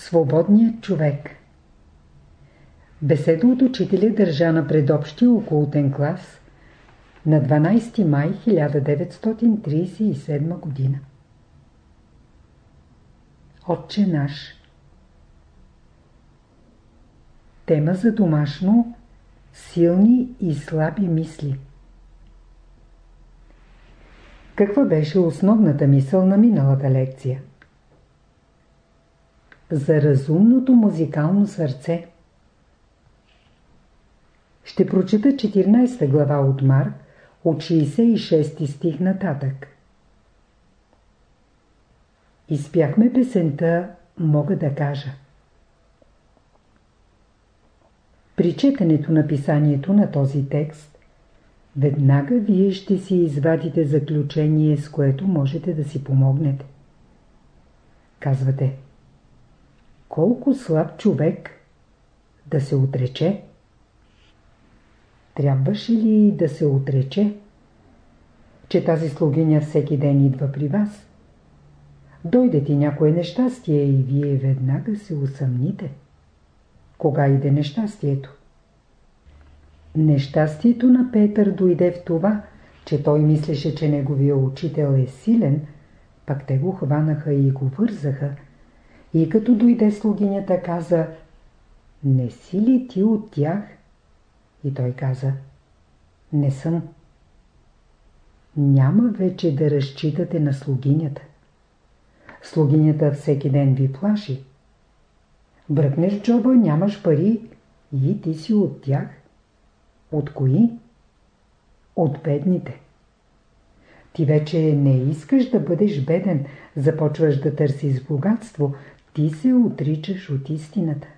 Свободният човек Беседа от учителя държа на предобщия околотен клас на 12 май 1937 година. Отче наш Тема за домашно Силни и слаби мисли Каква беше основната мисъл на миналата лекция? За разумното музикално сърце Ще прочита 14 глава от Марк от 66 стих нататък. Изпяхме песента «Мога да кажа». При четенето на писанието на този текст, веднага вие ще си извадите заключение, с което можете да си помогнете. Казвате, колко слаб човек да се отрече? Трябваше ли да се отрече, че тази слугиня всеки ден идва при вас? Дойде ти някое нещастие и вие веднага се усъмните. Кога иде нещастието? Нещастието на Петър дойде в това, че той мислеше, че неговия учител е силен, пак те го хванаха и го вързаха. И като дойде слугинята, каза, не си ли ти от тях? И той каза, не съм. Няма вече да разчитате на слугинята. Слугинята всеки ден ви плаши. Бръкнеш джоба, нямаш пари и ти си от тях. От кои? От бедните. Ти вече не искаш да бъдеш беден, започваш да търсиш богатство, ти се отричаш от истината.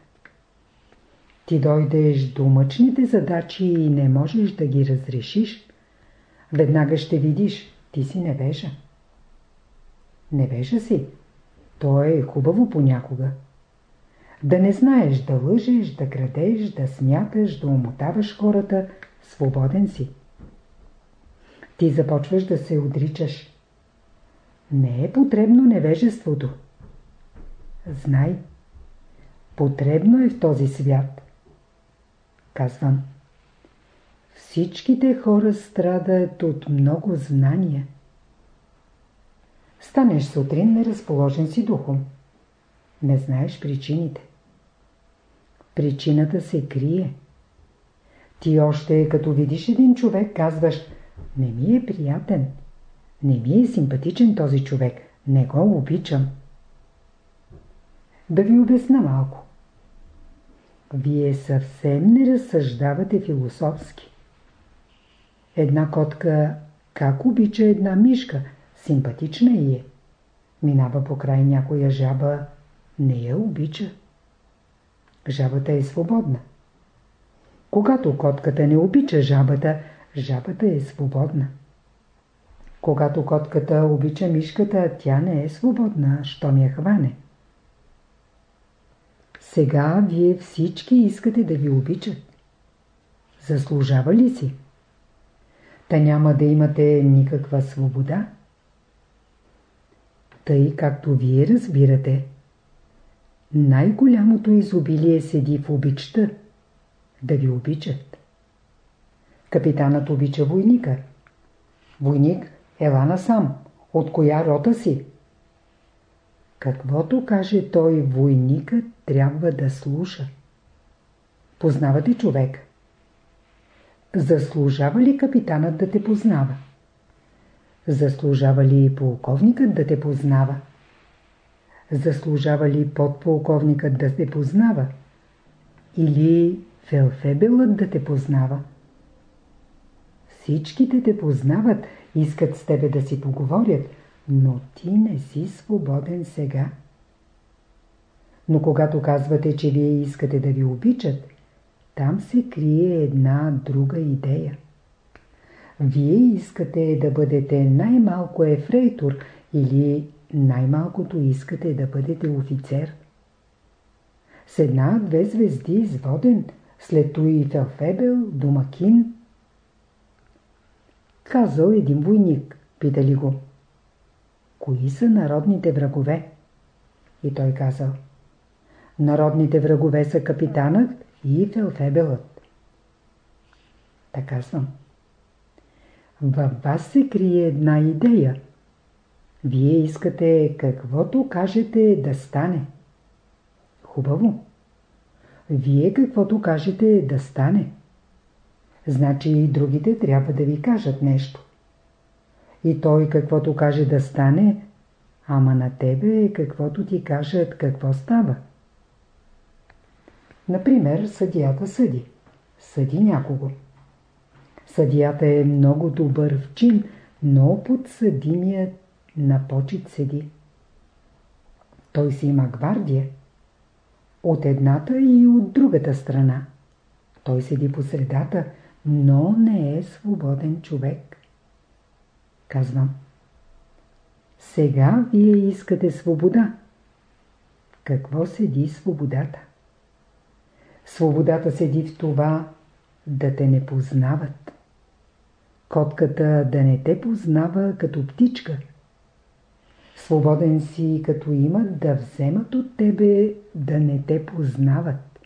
Ти дойдеш до мъчните задачи и не можеш да ги разрешиш. Веднага ще видиш, ти си невежа. Невежа си. То е хубаво понякога. Да не знаеш да лъжеш, да крадеш, да смяташ, да умотаваш хората, свободен си. Ти започваш да се отричаш. Не е потребно невежеството. Знай, потребно е в този свят. Казвам, всичките хора страдат от много знания. Станеш сутрин неразположен си духом. Не знаеш причините. Причината се крие. Ти още като видиш един човек казваш не ми е приятен, не ми е симпатичен този човек, не го обичам. Да ви обясна малко. Вие съвсем не разсъждавате философски. Една котка как обича една мишка, симпатична и е. Минава по край някоя жаба, не я обича. Жабата е свободна. Когато котката не обича жабата, жабата е свободна. Когато котката обича мишката, тя не е свободна, що ми я хване. Сега вие всички искате да ви обичат. Заслужава ли си? Та няма да имате никаква свобода. Тъй както вие разбирате, най-голямото изобилие седи в обичта. Да ви обичат. Капитанът обича войника. Войник, ела насам. От коя рота си? Каквото каже той, войникът трябва да слуша. Познавате човек. Заслужава ли капитанът да те познава? Заслужава ли полковникът да те познава? Заслужава ли подполковникът да те познава? Или фелфебелът да те познава? Всичките те познават, искат с тебе да си поговорят, но ти не си свободен сега. Но когато казвате, че вие искате да ви обичат, там се крие една друга идея. Вие искате да бъдете най-малко ефрейтор или най-малкото искате да бъдете офицер. С една-две звезди изводен, след и фелфебел, домакин. Казал един войник, питали го. Кои са народните врагове? И той казал. Народните врагове са капитанът и фелфебелът. Така съм. Във вас се крие една идея. Вие искате каквото кажете да стане. Хубаво. Вие каквото кажете да стане. Значи и другите трябва да ви кажат нещо. И той каквото каже да стане, ама на тебе каквото ти кажат какво става. Например, съдията съди. Съди някого. Съдията е много добър в чин, но подсъдимият на почет седи. Той си има гвардия. От едната и от другата страна. Той седи по средата, но не е свободен човек. Казвам. Сега вие искате свобода. Какво седи свободата? Свободата седи в това да те не познават. Котката да не те познава като птичка. Свободен си, като имат да вземат от тебе да не те познават.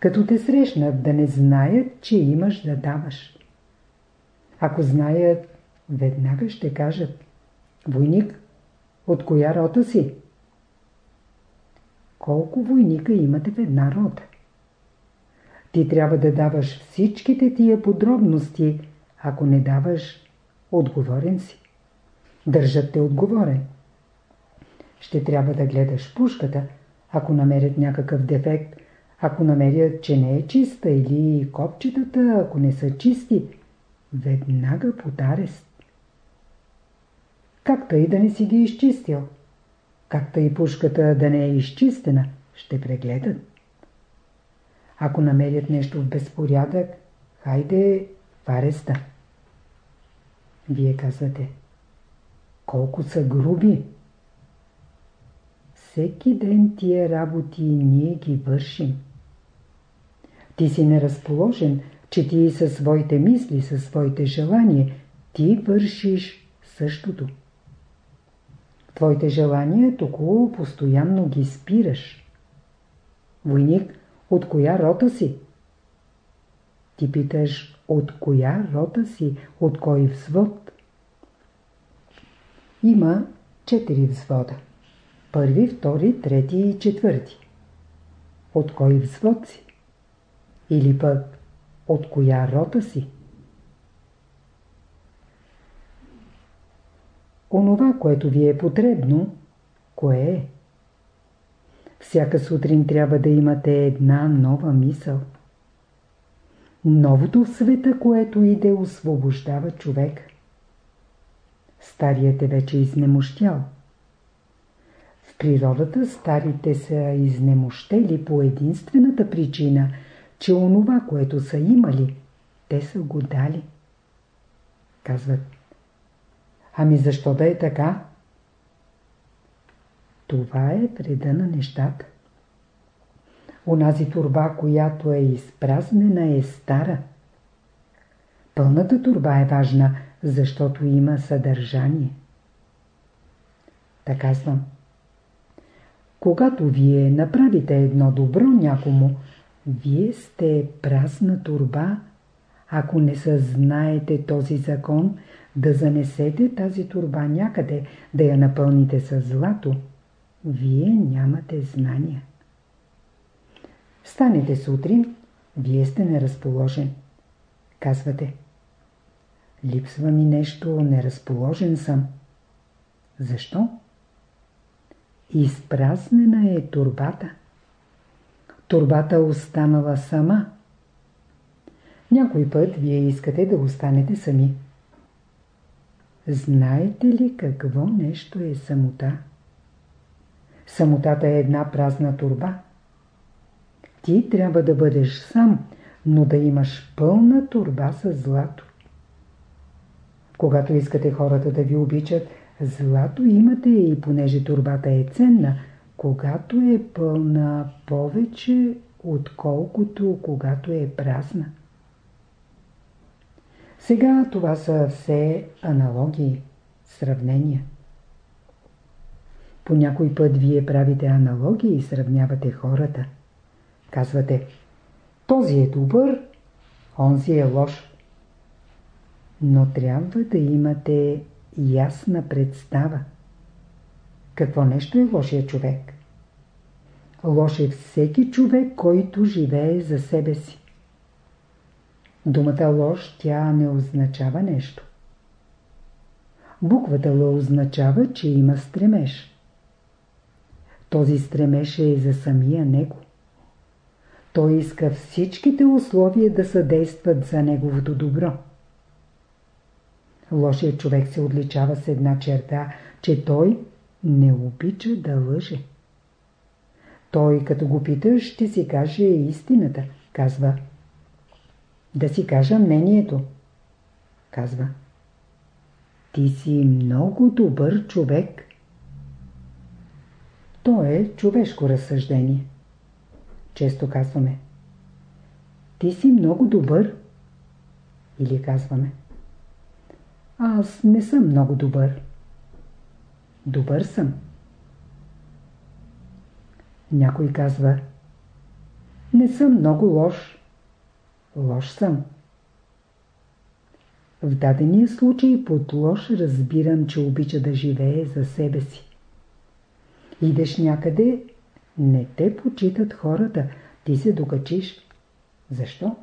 Като те срещнат да не знаят, че имаш да даваш. Ако знаят, веднага ще кажат Войник, от коя рота си? Колко войника имате в една рота? Ти трябва да даваш всичките тия подробности, ако не даваш, отговорен си. Държат те отговорен. Ще трябва да гледаш пушката, ако намерят някакъв дефект, ако намерят, че не е чиста или копчетата, ако не са чисти, веднага под арест. Както и да не си ги изчистил. Както и пушката да не е изчистена, ще прегледат. Ако намерят нещо в безпорядък, хайде в ареста. Вие казвате, колко са груби. Всеки ден тия работи ние ги вършим. Ти си неразположен, че ти със своите мисли, със своите желания, ти вършиш същото. Твоите желания току постоянно ги спираш. Войник, от коя рота си? Ти питаш, от коя рота си, от кой взвод? Има четири взвода. Първи, втори, трети и четвърти. От кой взвод си? Или пък от коя рота си? Онова, което ви е потребно, кое е? Всяка сутрин трябва да имате една нова мисъл. Новото в света, което иде, освобождава човек. Старият е вече изнемощял. В природата старите са изнемощели по единствената причина, че онова, което са имали, те са го дали. Казват, ами защо да е така? Това е вреда на нещата. Онази турба, която е изпразнена, е стара. Пълната турба е важна, защото има съдържание. Така съм. Когато вие направите едно добро някому, вие сте празна турба, ако не съзнаете този закон, да занесете тази турба някъде, да я напълните с злато, вие нямате знания. Станете сутрин, вие сте неразположен. Казвате, липсва ми нещо, неразположен съм. Защо? Изпразнена е турбата. Турбата останала сама. Някой път вие искате да останете сами. Знаете ли какво нещо е самота? Самотата е една празна турба. Ти трябва да бъдеш сам, но да имаш пълна турба с злато. Когато искате хората да ви обичат, злато имате и понеже турбата е ценна, когато е пълна повече, отколкото когато е празна. Сега това са все аналогии, сравнения. По някой път вие правите аналогии и сравнявате хората. Казвате, този е добър, онзи е лош. Но трябва да имате ясна представа. Какво нещо е лошия човек? Лош е всеки човек, който живее за себе си. Думата лош тя не означава нещо. Буквата Л означава, че има стремеж. Този стремеж е за самия него. Той иска всичките условия да съдействат за неговото добро. Лошият човек се отличава с една черта, че той не обича да лъже. Той, като го питаш, ще си каже истината. Казва. Да си кажа мнението. Казва. Ти си много добър човек. То е човешко разсъждение. Често казваме. Ти си много добър. Или казваме. Аз не съм много добър. Добър съм. Някой казва. Не съм много лош. Лош съм. В дадения случай под лош разбирам, че обича да живее за себе си. Идеш някъде, не те почитат хората, ти се докачиш. Защо?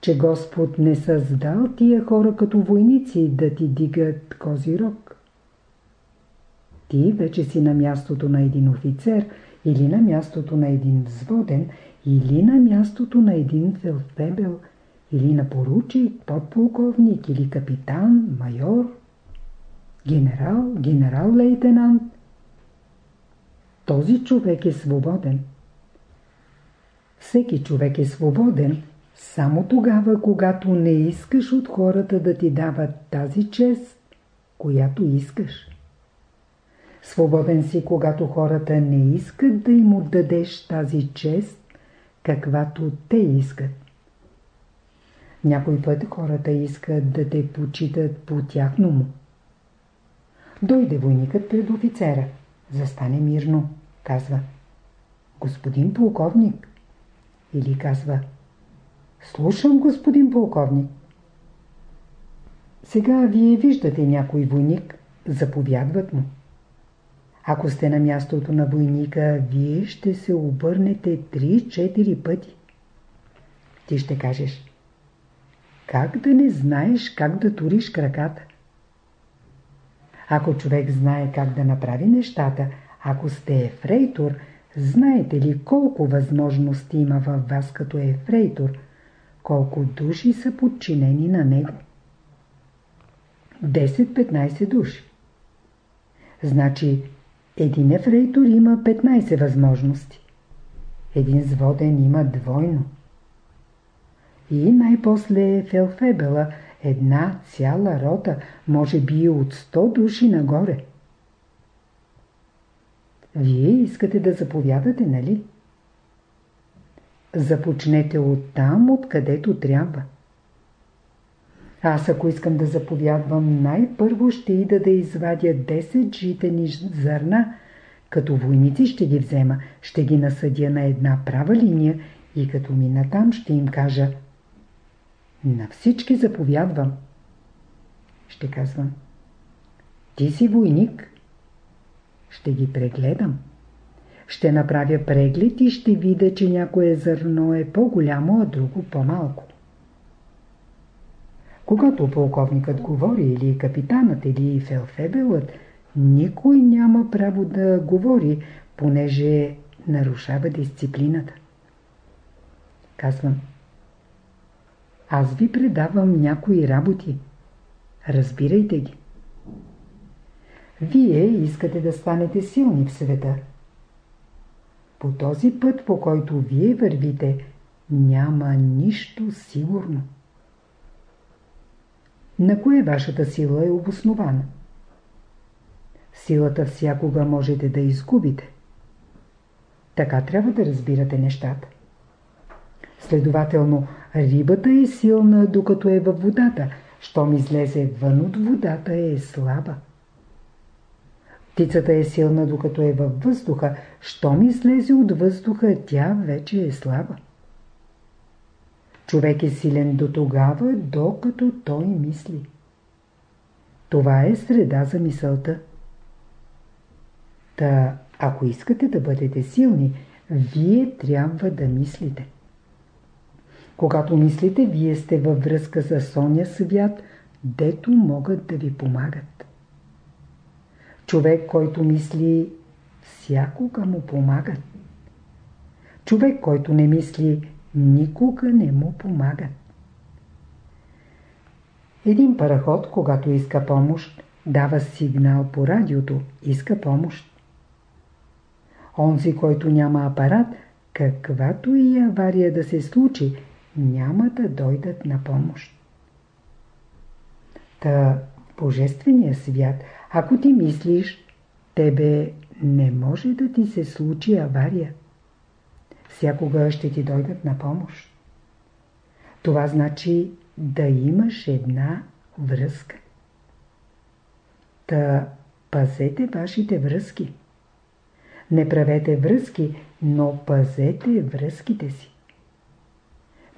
Че Господ не създал тия хора като войници да ти дигат кози рог. Ти вече си на мястото на един офицер или на мястото на един взводен или на мястото на един фелфебел или на поручик, подполковник или капитан, майор, генерал, генерал-лейтенант – този човек е свободен. Всеки човек е свободен само тогава, когато не искаш от хората да ти дават тази чест, която искаш. Свободен си, когато хората не искат да им отдадеш тази чест, каквато те искат. Някой път хората искат да те почитат по тяхно му. Дойде войникът пред офицера. Застане мирно. Казва. Господин полковник. Или казва. Слушам, господин полковник. Сега вие виждате някой войник. Заповядват му. Ако сте на мястото на войника, вие ще се обърнете 3-4 пъти. Ти ще кажеш. Как да не знаеш как да туриш краката? Ако човек знае как да направи нещата, ако сте ефрейтор, знаете ли колко възможности има във вас като ефрейтор, колко души са подчинени на него? 10-15 души. Значи, един ефрейтор има 15 възможности. Един зводен има двойно. И най-после Фелфебела, една цяла рота, може би от 100 души нагоре. Вие искате да заповядате, нали? Започнете от там, откъдето трябва. Аз ако искам да заповядвам, най-първо ще ида да извадя 10 житени зърна, като войници ще ги взема, ще ги насъдя на една права линия и като мина там ще им кажа На всички заповядвам. Ще казвам Ти си войник, ще ги прегледам. Ще направя преглед и ще видя, че някое зърно е по-голямо, а друго по-малко. Когато полковникът говори или капитанът или фелфебелът, никой няма право да говори, понеже нарушава дисциплината. Казвам. Аз ви предавам някои работи. Разбирайте ги. Вие искате да станете силни в света. По този път, по който вие вървите, няма нищо сигурно. На кое вашата сила е обоснована? Силата всякога можете да изгубите. Така трябва да разбирате нещата. Следователно, рибата е силна, докато е във водата. Щом излезе вън от водата, е слаба. Птицата е силна докато е във въздуха. Щом излезе от въздуха, тя вече е слаба. Човек е силен до тогава, докато той мисли. Това е среда за мисълта. Та, ако искате да бъдете силни, вие трябва да мислите. Когато мислите, вие сте във връзка с соня свят, дето могат да ви помагат. Човек, който мисли, всякога му помагат. Човек, който не мисли, никога не му помагат. Един параход, когато иска помощ, дава сигнал по радиото, иска помощ. Онзи, който няма апарат, каквато и авария да се случи, няма да дойдат на помощ. Та в Божествения свят, ако ти мислиш, тебе не може да ти се случи авария. Всякога ще ти дойдат на помощ. Това значи да имаш една връзка. Та пазете вашите връзки. Не правете връзки, но пазете връзките си.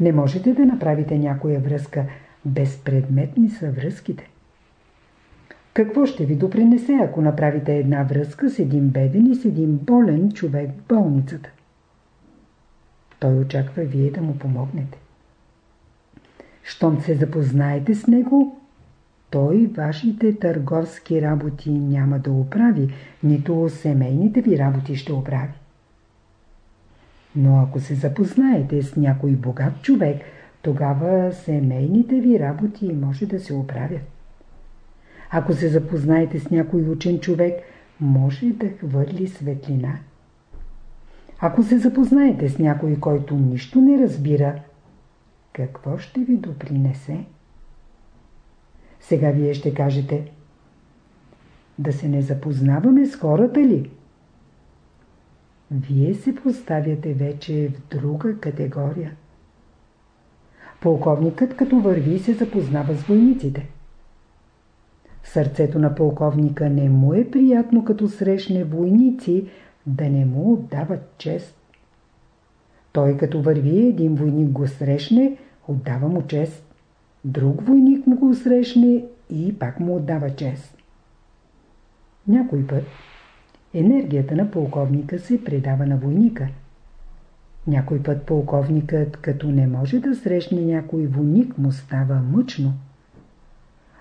Не можете да направите някоя връзка, безпредметни са връзките. Какво ще ви допринесе, ако направите една връзка с един беден и с един болен човек в болницата? Той очаква вие да му помогнете. Щом се запознаете с него, той вашите търговски работи няма да оправи, нито семейните ви работи ще оправи. Но ако се запознаете с някой богат човек, тогава семейните ви работи може да се оправят. Ако се запознаете с някой учен човек, може да хвърли светлина. Ако се запознаете с някой, който нищо не разбира, какво ще ви допринесе? Сега вие ще кажете да се не запознаваме с хората ли? Вие се поставяте вече в друга категория. Полковникът като върви се запознава с войниците. Сърцето на полковника не му е приятно като срещне войници да не му отдават чест. Той като върви, един войник го срещне, отдава му чест. Друг войник му го срещне и пак му отдава чест. Някой път енергията на полковника се предава на войника. Някой път полковникът, като не може да срещне някой войник, му става мъчно.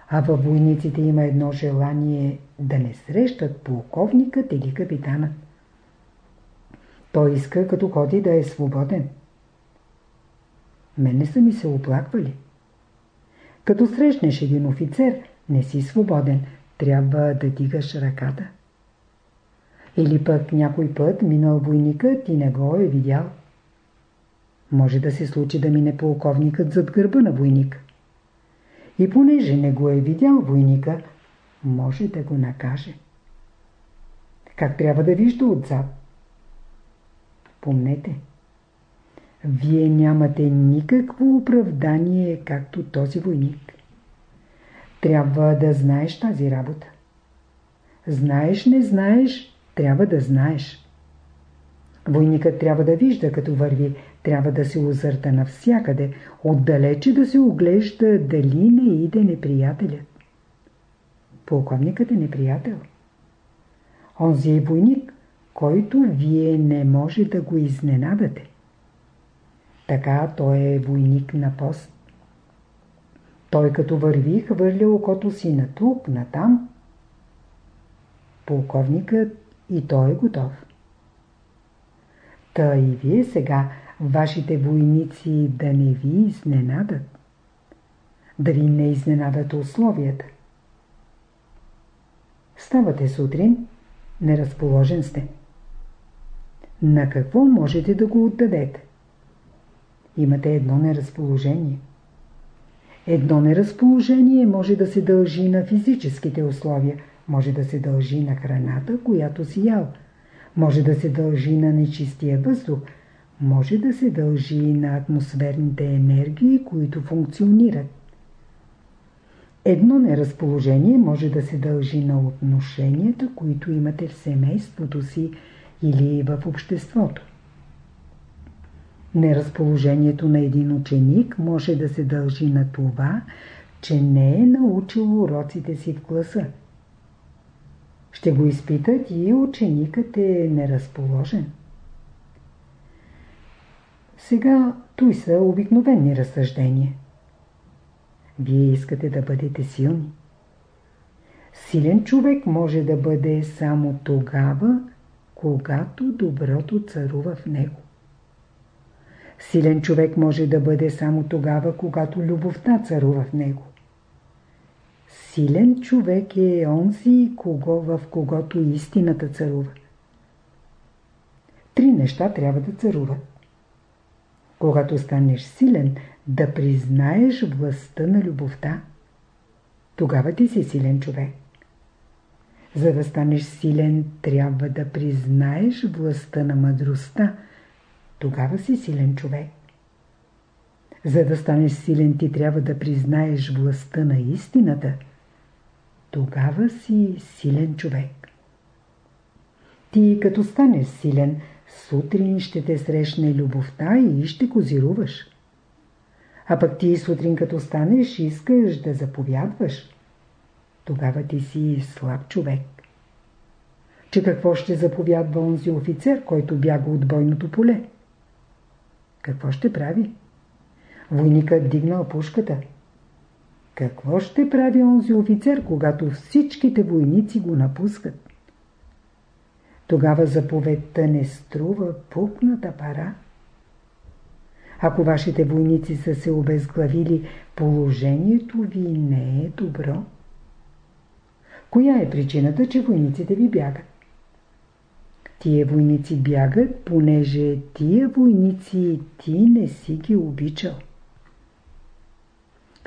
А във войниците има едно желание да не срещат полковникът или капитанът. Той иска като ходи да е свободен. Мене са ми се оплаквали. Като срещнеш един офицер, не си свободен, трябва да дигаш ръката. Или пък някой път минал войникът и не го е видял. Може да се случи да мине полковникът зад гърба на войник. И понеже не го е видял войника, може да го накаже. Как трябва да вижда отзад? Помнете, вие нямате никакво оправдание, както този войник. Трябва да знаеш тази работа. Знаеш, не знаеш, трябва да знаеш. Войникът трябва да вижда като върви, трябва да се озърта навсякъде, отдалече да се оглежда дали не иде неприятелят. Полковникът е неприятел. Онзи е войник, който вие не може да го изненадате. Така той е войник на пост. Той като върви, хвърля окото си на тук, на там. Полковникът и той е готов. Та и вие сега, вашите войници, да не ви изненадат. Да ви не изненадат условията. Ставате сутрин, неразположен сте. На какво можете да го отдадете? Имате едно неразположение. Едно неразположение може да се дължи на физическите условия, може да се дължи на храната, която си ял, може да се дължи на нечистия въздух, може да се дължи на атмосферните енергии, които функционират. Едно неразположение може да се дължи на отношенията, които имате в семейството си или в обществото. Неразположението на един ученик може да се дължи на това, че не е научил уроците си в класа. Ще го изпитат и ученикът е неразположен. Сега той са обикновени разсъждения. Вие искате да бъдете силни. Силен човек може да бъде само тогава, когато доброто царува в него. Силен човек може да бъде само тогава, когато любовта царува в него. Силен човек е онзи, кого, в когото истината царува. Три неща трябва да царуват. Когато станеш силен, да признаеш властта на любовта. Тогава ти си силен човек. За да станеш силен, трябва да признаеш властта на мъдростта. Тогава си силен човек. За да станеш силен, ти трябва да признаеш властта на истината. Тогава си силен човек. Ти като станеш силен, сутрин ще те срещне любовта и ще козируваш. А пък ти сутрин като станеш искаш да заповядваш. Тогава ти си слаб човек. Че какво ще заповядва онзи офицер, който бяга от бойното поле? Какво ще прави? Войникът дигнал пушката. Какво ще прави онзи офицер, когато всичките войници го напускат? Тогава заповедта не струва пупната пара. Ако вашите войници са се обезглавили, положението ви не е добро. Коя е причината, че войниците ви бягат? Тия войници бягат, понеже тия войници ти не си ги обичал.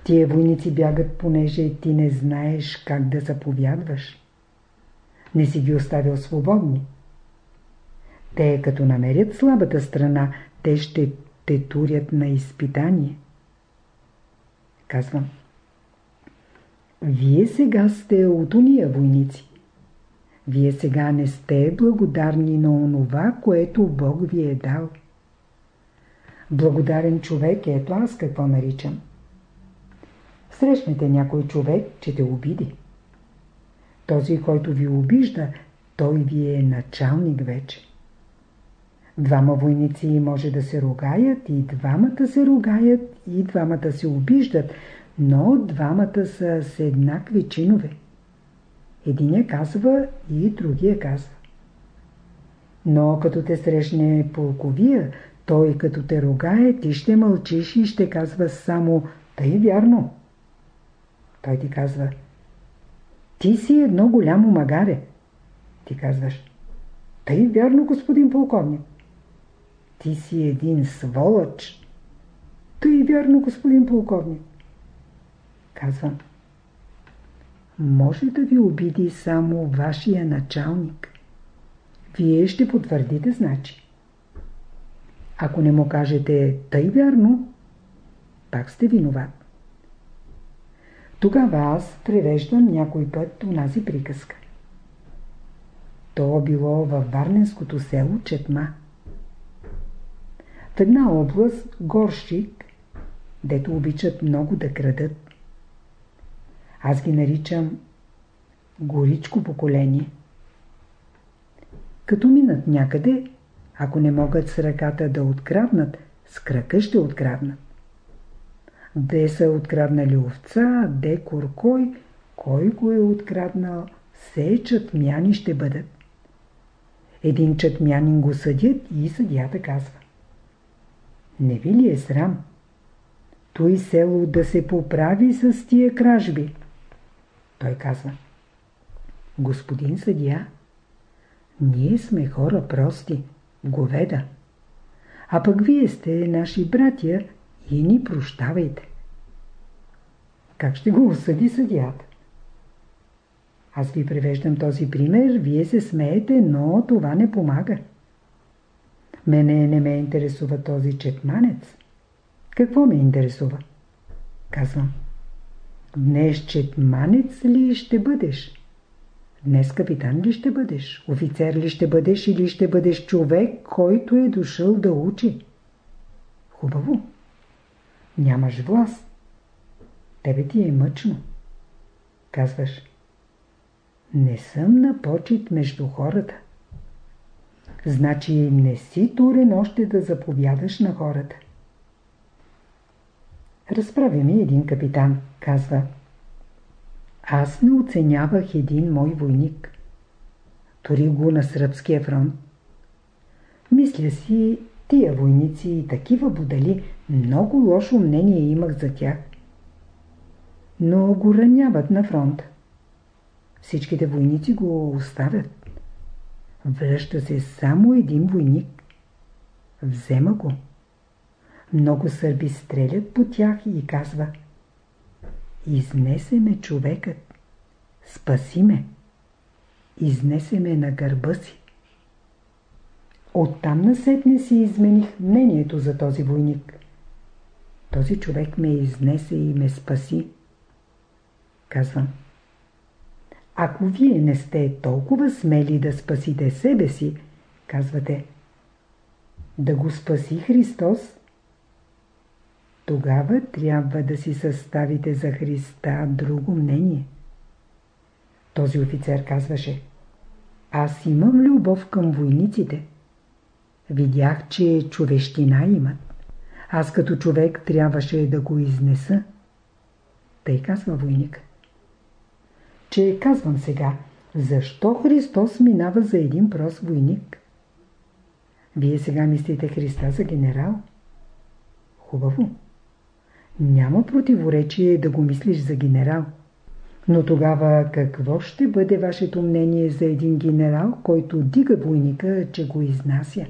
Тия войници бягат, понеже ти не знаеш как да заповядваш. Не си ги оставил свободни. Те като намерят слабата страна, те ще те турят на изпитание. Казвам. Вие сега сте от уния войници. Вие сега не сте благодарни на онова, което Бог ви е дал. Благодарен човек, ето аз какво наричам. Срещнете някой човек, че те обиди. Този, който ви обижда, той ви е началник вече. Двама войници може да се ругаят и двамата се ругаят и двамата се обиждат, но двамата са с еднакви чинове. Единия казва и другия казва. Но като те срещне полковия, той като те ругае, ти ще мълчиш и ще казва само «Тъй вярно». Той ти казва «Ти си едно голямо магаре». Ти казваш «Тъй вярно, господин полковник». Ти си един сволъч. Тъй вярно, господин полковник. Казвам. Може да ви обиди само вашия началник. Вие ще потвърдите, значи. Ако не му кажете тъй вярно, пак сте виноват. Тогава аз превеждам някой път унази приказка. То било във Варненското село Четма. В една област горщик, дето обичат много да крадат. Аз ги наричам горичко поколение. Като минат някъде, ако не могат с ръката да откраднат, с крака ще откраднат. Де са откраднали овца, де куркой, кой го е откраднал, все чатмяни ще бъдат. Един чатмянин го съдят и съдята казва. Не ви ли е срам? Той село да се поправи с тия кражби. Той казва. Господин съдия, ние сме хора прости, говеда. А пък вие сте наши братя и ни прощавайте. Как ще го осъди съдията? Аз ви превеждам този пример, вие се смеете, но това не помага. Мене не ме интересува този четманец. Какво ме интересува? Казвам. Днес четманец ли ще бъдеш? Днес капитан ли ще бъдеш? Офицер ли ще бъдеш или ще бъдеш човек, който е дошъл да учи? Хубаво. Нямаш власт. Тебе ти е мъчно. Казваш. Не съм на почет между хората. Значи не си турен още да заповядаш на хората. Разправя ми един капитан. Казва. Аз не оценявах един мой войник. Тори го на сръбския фронт. Мисля си, тия войници и такива будали, много лошо мнение имах за тях. Но го раняват на фронта. Всичките войници го оставят. Връща се само един войник. Взема го. Много сърби стрелят по тях и казва Изнесе ме човекът. Спаси ме. Изнесе ме на гърба си. Оттам насетне си измених мнението за този войник. Този човек ме изнесе и ме спаси. Казвам. Ако вие не сте толкова смели да спасите себе си, казвате, да го спаси Христос, тогава трябва да си съставите за Христа друго мнение. Този офицер казваше, аз имам любов към войниците. Видях, че човещина имат. Аз като човек трябваше да го изнеса. Тъй казва войник. Че казвам сега, защо Христос минава за един прост войник? Вие сега мислите Христа за генерал? Хубаво. Няма противоречие да го мислиш за генерал. Но тогава какво ще бъде вашето мнение за един генерал, който дига войника, че го изнася?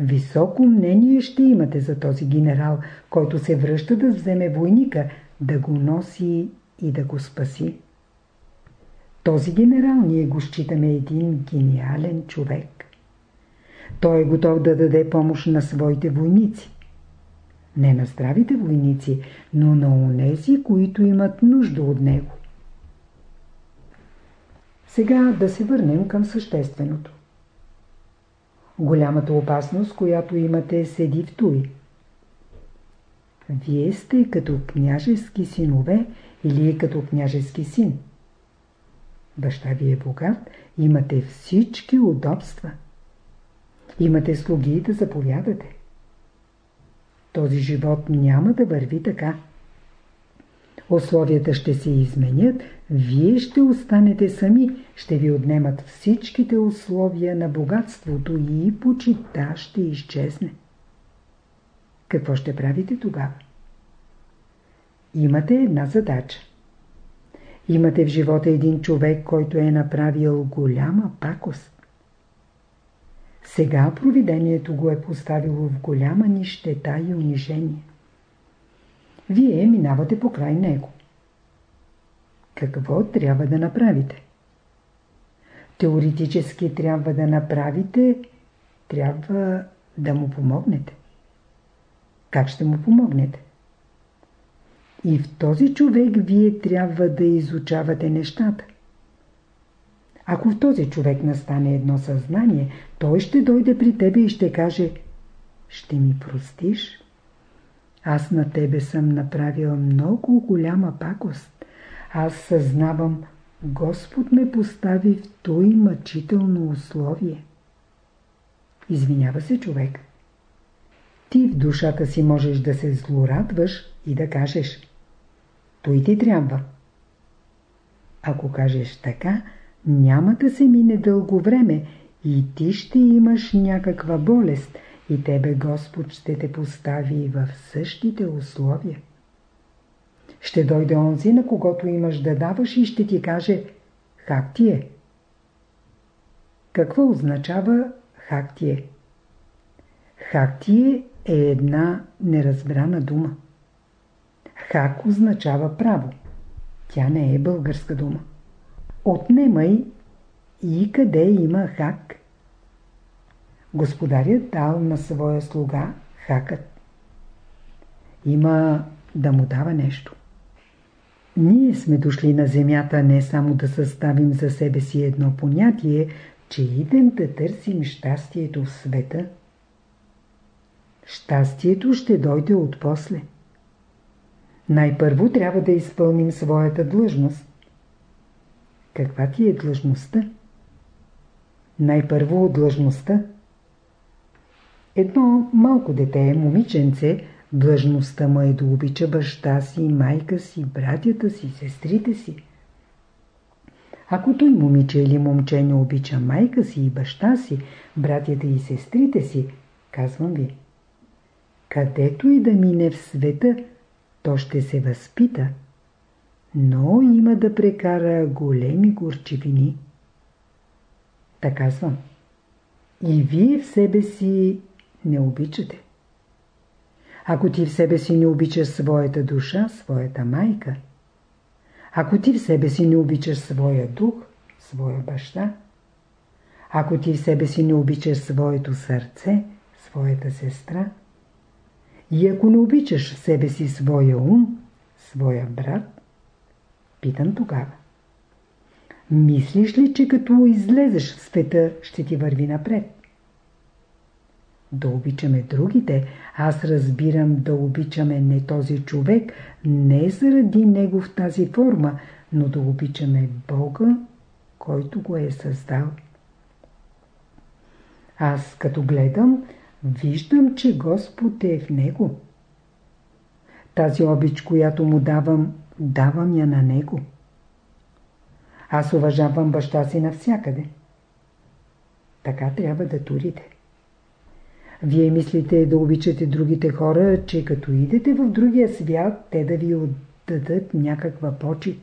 Високо мнение ще имате за този генерал, който се връща да вземе войника, да го носи и да го спаси. Този генерал ние го считаме един гениален човек. Той е готов да даде помощ на своите войници. Не на здравите войници, но на онези, които имат нужда от него. Сега да се върнем към същественото. Голямата опасност, която имате, седи в той. Вие сте като княжески синове или като княжески син. Баща ви е богат, имате всички удобства. Имате слуги да заповядате. Този живот няма да върви така. Условията ще се изменят, вие ще останете сами, ще ви отнемат всичките условия на богатството и почита ще изчезне. Какво ще правите тогава? Имате една задача. Имате в живота един човек, който е направил голяма пакост. Сега провидението го е поставило в голяма нищета и унижение. Вие минавате покрай него. Какво трябва да направите? Теоретически трябва да направите, трябва да му помогнете. Как ще му помогнете? И в този човек вие трябва да изучавате нещата. Ако в този човек настане едно съзнание, той ще дойде при тебе и ще каже «Ще ми простиш? Аз на тебе съм направил много голяма пакост. Аз съзнавам, Господ ме постави в той мъчително условие». Извинява се човек. Ти в душата си можеш да се злорадваш и да кажеш той ти трябва. Ако кажеш така, няма да се мине дълго време и ти ще имаш някаква болест и тебе Господ ще те постави в същите условия. Ще дойде онзи, на когото имаш да даваш и ще ти каже «Хак ти е». Какво означава «Хак ти е»? «Хак ти е» е една неразбрана дума. «Хак» означава право. Тя не е българска дума. Отнемай и къде има хак. Господарят дал на своя слуга хакът. Има да му дава нещо. Ние сме дошли на земята не само да съставим за себе си едно понятие, че идем да търсим щастието в света. Щастието ще дойде от после. Най-първо трябва да изпълним своята длъжност. Каква ти е длъжността? Най-първо длъжността. Едно малко дете, момиченце, длъжността му е да обича баща си, майка си, братята си, сестрите си. Ако той момиче или момче не обича майка си и баща си, братята и сестрите си, казвам ви, където и да мине в света, то ще се възпита, но има да прекара големи горчивини. Така казвам. И вие в себе си не обичате. Ако ти в себе си не обичаш своята душа, своята майка, ако ти в себе си не обичаш своя дух, своя баща, ако ти в себе си не обичаш своето сърце, своята сестра, и ако не обичаш в себе си своя ум, своя брат, питам тогава. Мислиш ли, че като излезеш в света, ще ти върви напред? Да обичаме другите, аз разбирам да обичаме не този човек, не заради него в тази форма, но да обичаме Бога, който го е създал. Аз като гледам, виждам, че Господ е в него. Тази обич, която му давам, давам я на него. Аз уважавам баща си навсякъде. Така трябва да турите. Вие мислите да обичате другите хора, че като идете в другия свят, те да ви отдадат някаква почет.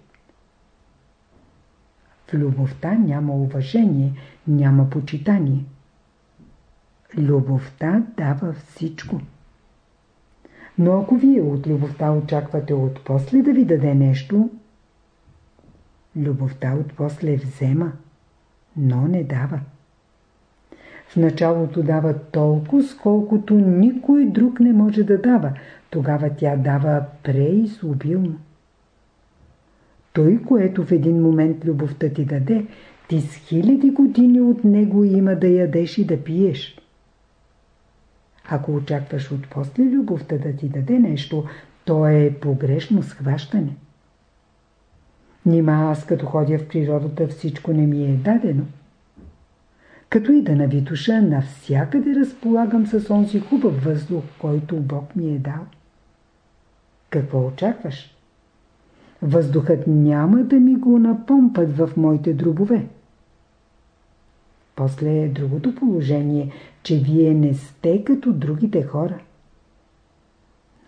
В любовта няма уважение, няма почитание. Любовта дава всичко. Но ако вие от любовта очаквате от после да ви даде нещо, любовта от после взема, но не дава. В началото дава толкова, сколкото никой друг не може да дава. Тогава тя дава преизобилно. Той, което в един момент любовта ти даде, ти с хиляди години от него има да ядеш и да пиеш. Ако очакваш от после любовта да ти даде нещо, то е погрешно схващане. Нима аз като ходя в природата всичко не ми е дадено. Като и да на Витуша, навсякъде разполагам с онзи хубав въздух, който Бог ми е дал. Какво очакваш? Въздухът няма да ми го напомпат в моите дробове. После е другото положение, че вие не сте като другите хора.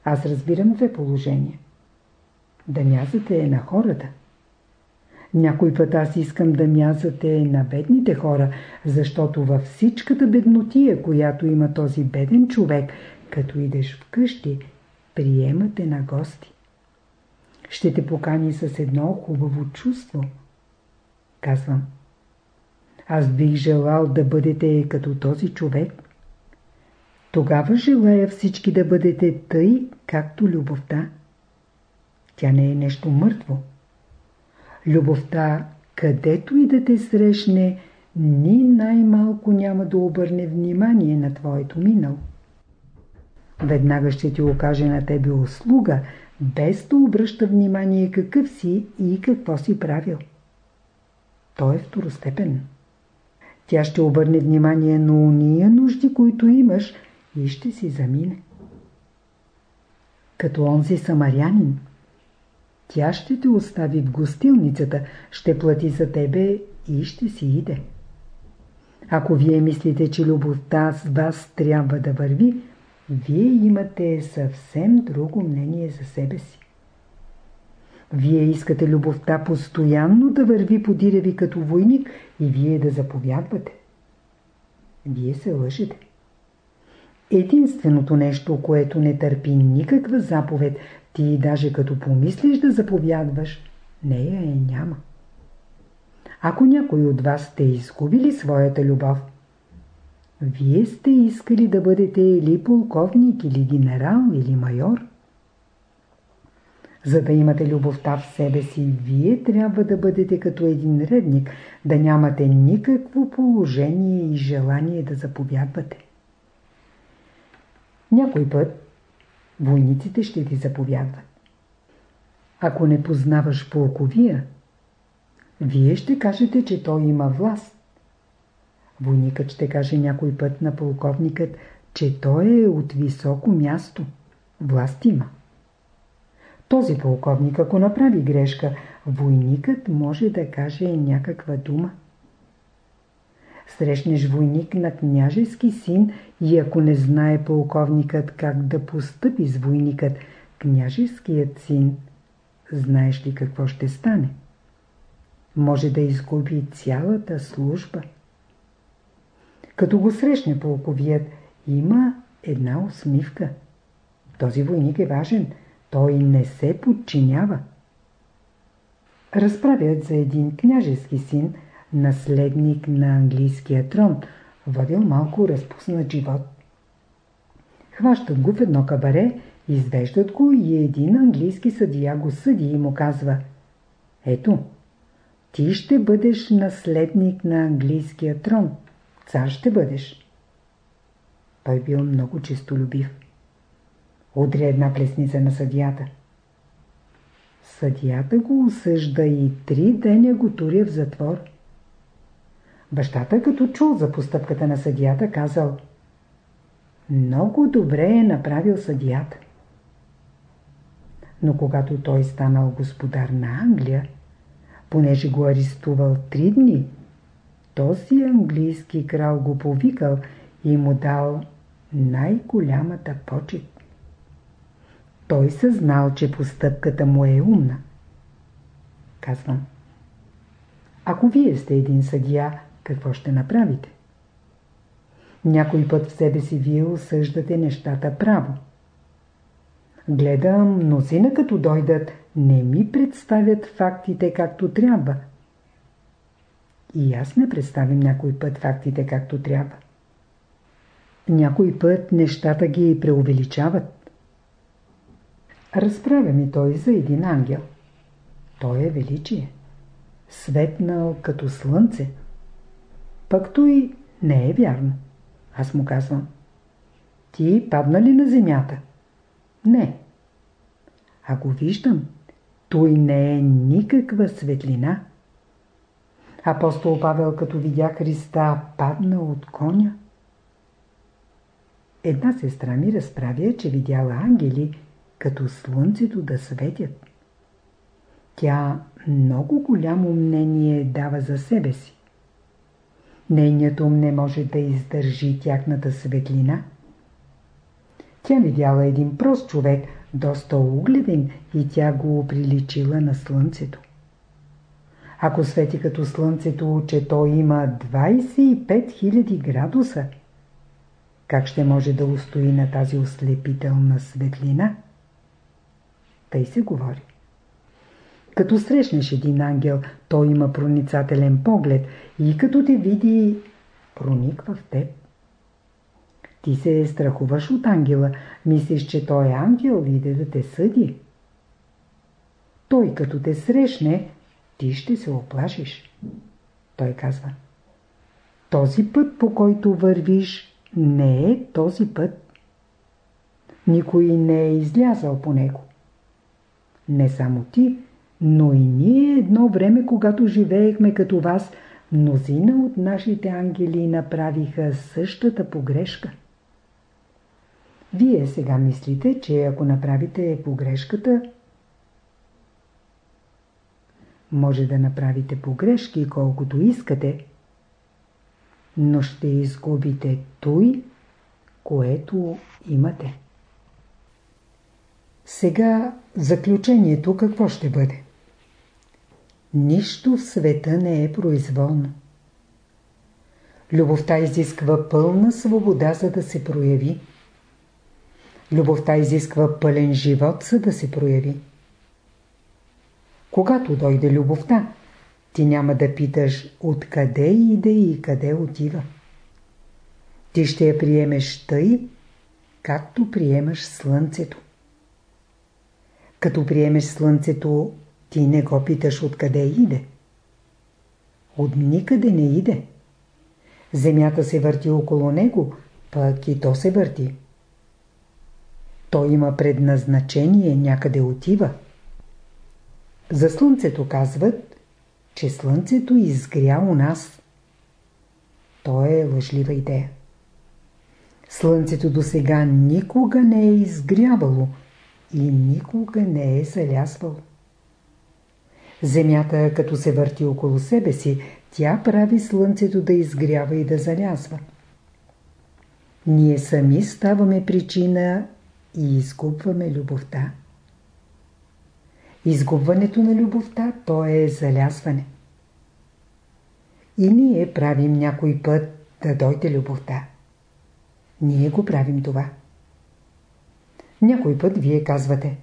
Аз разбирам две положения. Да е на хората – някой път аз искам да мязате на бедните хора, защото във всичката беднотия, която има този беден човек, като идеш вкъщи, приемате на гости. Ще те покани с едно хубаво чувство. Казвам. Аз бих желал да бъдете като този човек. Тогава желая всички да бъдете тъй, както любовта. Тя не е нещо мъртво. Любовта, където и да те срещне, ни най-малко няма да обърне внимание на твоето минало. Веднага ще ти окаже на тебе услуга, без да обръща внимание какъв си и какво си правил. То е второстепенно. Тя ще обърне внимание на уния нужди, които имаш и ще си замине. Като онзи самарянин, тя ще те остави в гостилницата, ще плати за тебе и ще си иде. Ако вие мислите, че любовта с вас трябва да върви, вие имате съвсем друго мнение за себе си. Вие искате любовта постоянно да върви по диреви като войник и вие да заповядвате. Вие се лъжете. Единственото нещо, което не търпи никаква заповед, ти даже като помислиш да заповядваш, нея е няма. Ако някой от вас сте изгубили своята любов, вие сте искали да бъдете или полковник, или генерал, или майор. За да имате любовта в себе си, вие трябва да бъдете като един редник, да нямате никакво положение и желание да заповядвате. Някой път войниците ще ти заповядват. Ако не познаваш полковия, вие ще кажете, че той има власт. Войникът ще каже някой път на полковникът, че той е от високо място. Власт има. Този полковник, ако направи грешка, войникът може да каже някаква дума. Срещнеш войник на княжески син и ако не знае полковникът как да постъпи с войникът, княжеският син, знаеш ли какво ще стане? Може да изгуби цялата служба. Като го срещне полковият, има една усмивка. Този войник е важен – той не се подчинява. Разправят за един княжески син, наследник на английския трон, водил малко разпуснат живот. Хващат го в едно кабаре, извеждат го и един английски съдия го съди и му казва Ето, ти ще бъдеш наследник на английския трон, цар ще бъдеш. Той бил много честолюбив удря една плесница на съдията. Съдията го осъжда и три деня го туря в затвор. Бащата, като чул за постъпката на съдията, казал Много добре е направил съдията. Но когато той станал господар на Англия, понеже го арестувал три дни, този английски крал го повикал и му дал най-голямата почет. Той съзнал, че постъпката му е умна. Казвам. Ако вие сте един съдия, какво ще направите? Някой път в себе си вие осъждате нещата право. Гледам, мнозина като дойдат, не ми представят фактите както трябва. И аз не представим някой път фактите както трябва. Някой път нещата ги преувеличават. Разправя ми той за един ангел. Той е величие. Светнал като слънце. Пък той не е вярно. Аз му казвам. Ти падна ли на земята? Не. Ако виждам, той не е никаква светлина. Апостол Павел, като видя Христа, падна от коня. Една сестра ми разправя, че видяла ангели, като слънцето да светят. Тя много голямо мнение дава за себе си. Нейният ум не може да издържи тяхната светлина. Тя видяла един прост човек, доста угледен и тя го приличила на слънцето. Ако свети като слънцето, че то има 25 000 градуса, как ще може да устои на тази ослепителна светлина? Тъй се говори. Като срещнеш един ангел, той има проницателен поглед и като те види, прониква в теб. Ти се страхуваш от ангела, мислиш, че той е ангел и иде да те съди. Той като те срещне, ти ще се оплашиш. Той казва, този път, по който вървиш, не е този път. Никой не е излязал по него. Не само ти, но и ние едно време, когато живеехме като вас, мнозина от нашите ангели направиха същата погрешка. Вие сега мислите, че ако направите погрешката, може да направите погрешки колкото искате, но ще изгубите той, което имате. Сега заключението какво ще бъде? Нищо в света не е произволно. Любовта изисква пълна свобода, за да се прояви. Любовта изисква пълен живот, за да се прояви. Когато дойде любовта, ти няма да питаш откъде иде и къде отива. Ти ще я приемеш тъй, както приемаш слънцето. Като приемеш слънцето, ти не го питаш откъде иде. От никъде не иде. Земята се върти около него, пък и то се върти. Той има предназначение, някъде отива. За Слънцето казват, че Слънцето изгря у нас. То е лъжлива идея. Слънцето до сега никога не е изгрявало и никога не е залязвало. Земята, като се върти около себе си, тя прави Слънцето да изгрява и да залязва. Ние сами ставаме причина и изгубваме любовта. Изгубването на любовта, то е залязване. И ние правим някой път да дойде любовта. Ние го правим това. Някой път вие казвате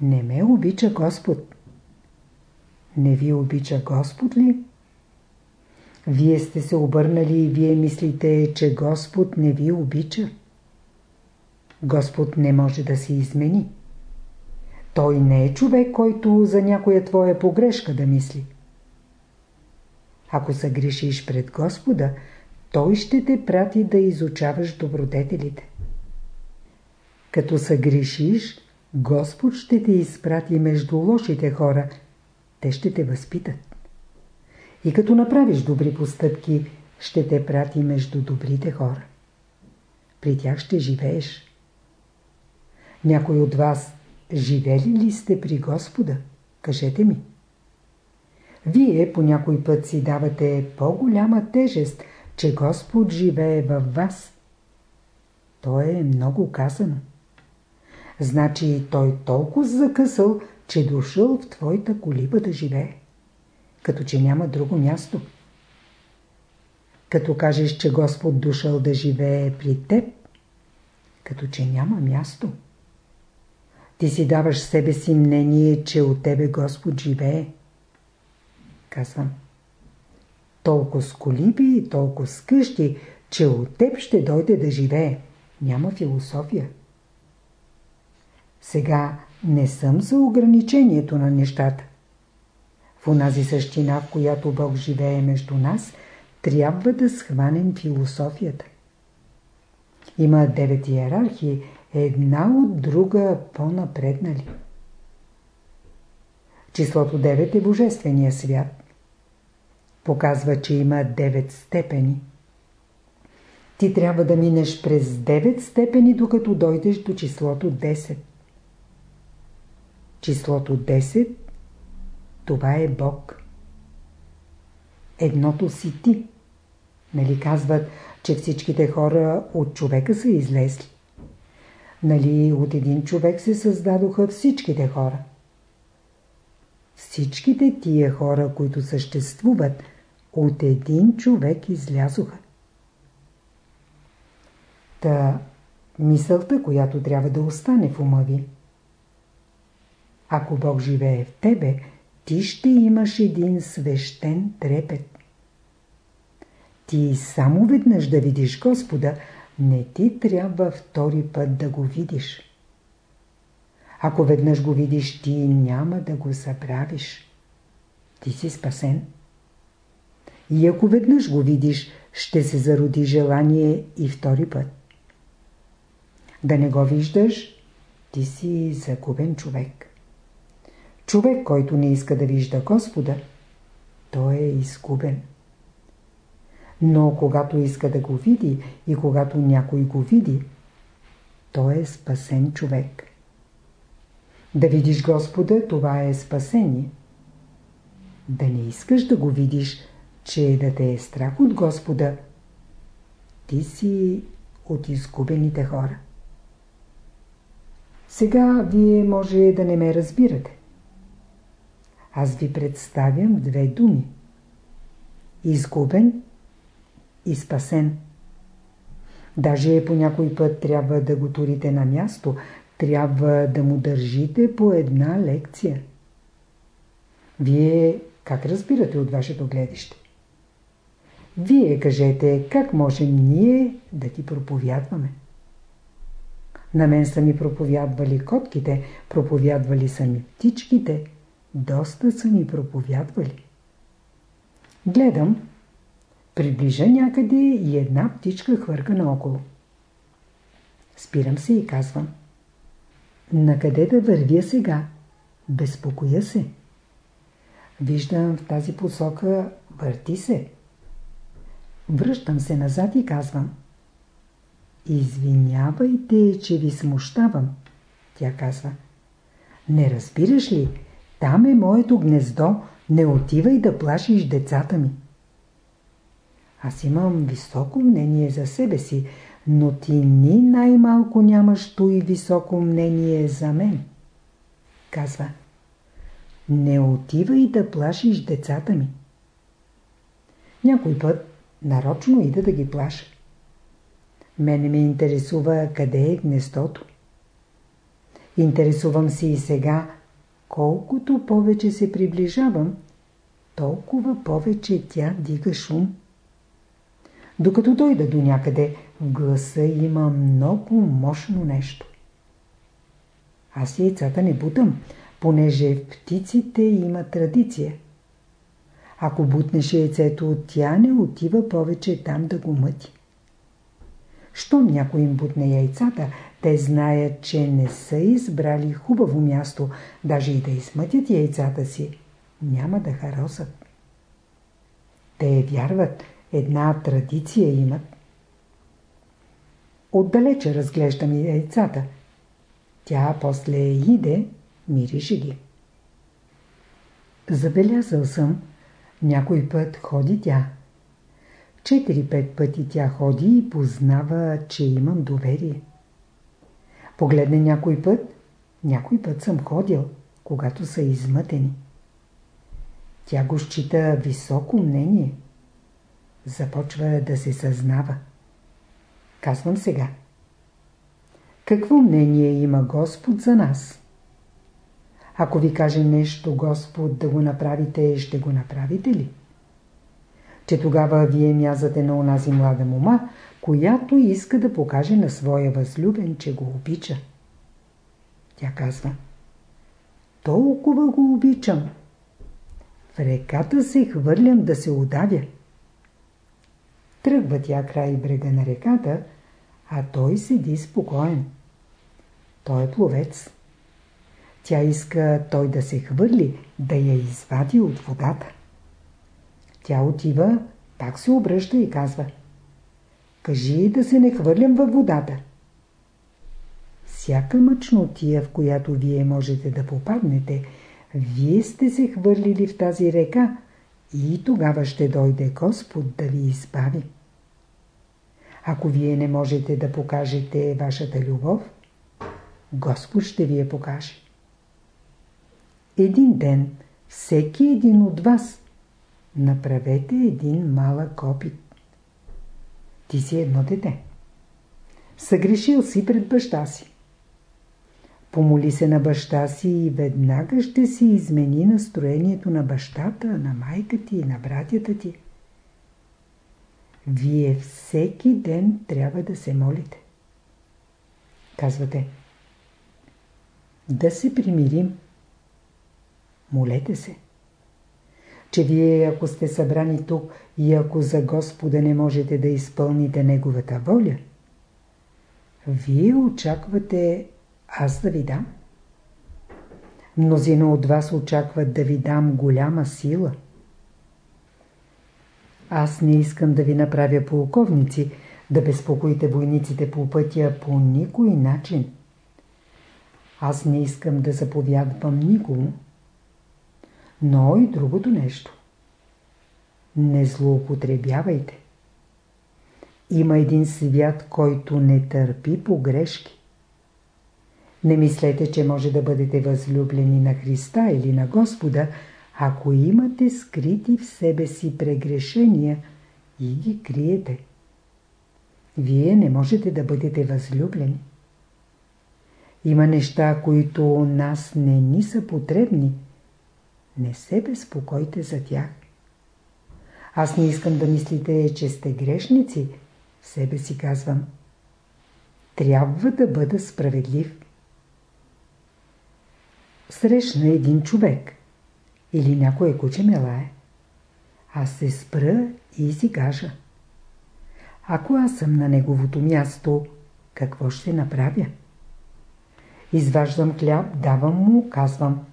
Не ме обича Господ. Не ви обича Господ ли? Вие сте се обърнали и вие мислите, че Господ не ви обича. Господ не може да се измени. Той не е човек, който за някоя твоя погрешка да мисли. Ако съгрешиш пред Господа, Той ще те прати да изучаваш добродетелите. Като съгрешиш, Господ ще те изпрати между лошите хора. Те ще те възпитат. И като направиш добри постъпки, ще те прати между добрите хора. При тях ще живееш. Някой от вас живели ли сте при Господа? Кажете ми. Вие по някой път си давате по-голяма тежест, че Господ живее във вас. То е много казано. Значи той толкова закъсал, че дошъл в твоята колиба да живее. Като че няма друго място. Като кажеш, че Господ дошъл да живее при теб, като че няма място. Ти си даваш себе си мнение, че от тебе Господ живее. Казвам. Толкова с колиби толкова с къщи, че от теб ще дойде да живее. Няма философия. Сега не съм за ограничението на нещата. В онази същина, в която Бог живее между нас, трябва да схванем философията. Има девет иерархии, една от друга по-напреднали. Числото 9 е Божествения свят. Показва, че има 9 степени. Ти трябва да минеш през 9 степени, докато дойдеш до числото 10. Числото 10 това е Бог. Едното си ти. Нали казват, че всичките хора от човека са излезли? Нали от един човек се създадоха всичките хора? Всичките тия хора, които съществуват, от един човек излязоха. Та мисълта, която трябва да остане в ума ви. Ако Бог живее в тебе, ти ще имаш един свещен трепет. Ти само веднъж да видиш Господа, не ти трябва втори път да го видиш. Ако веднъж го видиш, ти няма да го забравиш. Ти си спасен. И ако веднъж го видиш, ще се зароди желание и втори път. Да не го виждаш, ти си загубен човек. Човек, който не иска да вижда Господа, той е изгубен. Но когато иска да го види и когато някой го види, той е спасен човек. Да видиш Господа, това е спасение. Да не искаш да го видиш, че да те е страх от Господа, ти си от изгубените хора. Сега вие може да не ме разбирате. Аз ви представям две думи. Изгубен и спасен. Даже по някой път трябва да го турите на място, трябва да му държите по една лекция. Вие как разбирате от вашето гледище? Вие кажете как можем ние да ти проповядваме. На мен са ми проповядвали котките, проповядвали са ми птичките, доста са ми проповядвали. Гледам, приближа някъде и една птичка хвърка наоколо. Спирам се и казвам. Накъде да вървя сега? Безпокоя се. Виждам в тази посока, върти се. Връщам се назад и казвам. Извинявайте, че ви смущавам. Тя казва. Не разбираш ли? Там е моето гнездо. Не отивай да плашиш децата ми. Аз имам високо мнение за себе си, но ти ни най-малко нямаш и високо мнение за мен. Казва. Не отивай да плашиш децата ми. Някой път нарочно ида да ги плаша. Мене ме интересува къде е гнездото. Интересувам се и сега, колкото повече се приближавам, толкова повече тя дига шум. Докато дойда до някъде, в гласа има много мощно нещо. Аз яйцата не бутам, понеже птиците има традиция. Ако бутнеш яйцето, тя не отива повече там да го мъти. Щом някой им бутне яйцата, те знаят, че не са избрали хубаво място, даже и да измътят яйцата си, няма да харосат. Те вярват, една традиция имат. Отдалече разглеждам яйцата. Тя после иде, мирише ги. Забелязал съм, някой път ходи тя. Четири-пет пъти тя ходи и познава, че имам доверие. Погледне някой път, някой път съм ходил, когато са измътени. Тя го счита високо мнение. Започва да се съзнава. Казвам сега. Какво мнение има Господ за нас? Ако ви каже нещо Господ да го направите, ще го направите ли? Че тогава вие мязате на онази млада мома, която иска да покаже на своя възлюбен, че го обича. Тя казва Толкова го обичам. В реката се хвърлям да се удавя. Тръгва тя край брега на реката, а той седи спокоен. Той е пловец. Тя иска той да се хвърли, да я извади от водата. Тя отива, пак се обръща и казва Кажи да се не хвърлям във водата. Всяка мъчнотия, в която вие можете да попаднете, вие сте се хвърлили в тази река и тогава ще дойде Господ да ви избави. Ако вие не можете да покажете вашата любов, Господ ще ви я покаже. Един ден всеки един от вас направете един малък опит. Ти си едно дете. Съгрешил си пред баща си. Помоли се на баща си и веднага ще си измени настроението на бащата, на майка ти и на братята ти. Вие всеки ден трябва да се молите. Казвате, да се примирим. Молете се. Че вие, ако сте събрани тук и ако за Господа не можете да изпълните Неговата воля, вие очаквате аз да ви дам? Мнозина от вас очакват да ви дам голяма сила. Аз не искам да ви направя полковници, да безпокоите войниците по пътя по никой начин. Аз не искам да заповядвам никому. Но и другото нещо. Не злоупотребявайте. Има един свят, който не търпи погрешки. Не мислете, че може да бъдете възлюблени на Христа или на Господа, ако имате скрити в себе си прегрешения и ги криете. Вие не можете да бъдете възлюблени. Има неща, които нас не ни са потребни. Не се безпокойте за тях. Аз не искам да мислите, че сте грешници. В себе си казвам. трябва да бъда справедлив. Срещна един човек или някое куче ме лае. Аз се спра и си кажа. Ако аз съм на неговото място, какво ще направя? Изваждам хляб, давам му, казвам.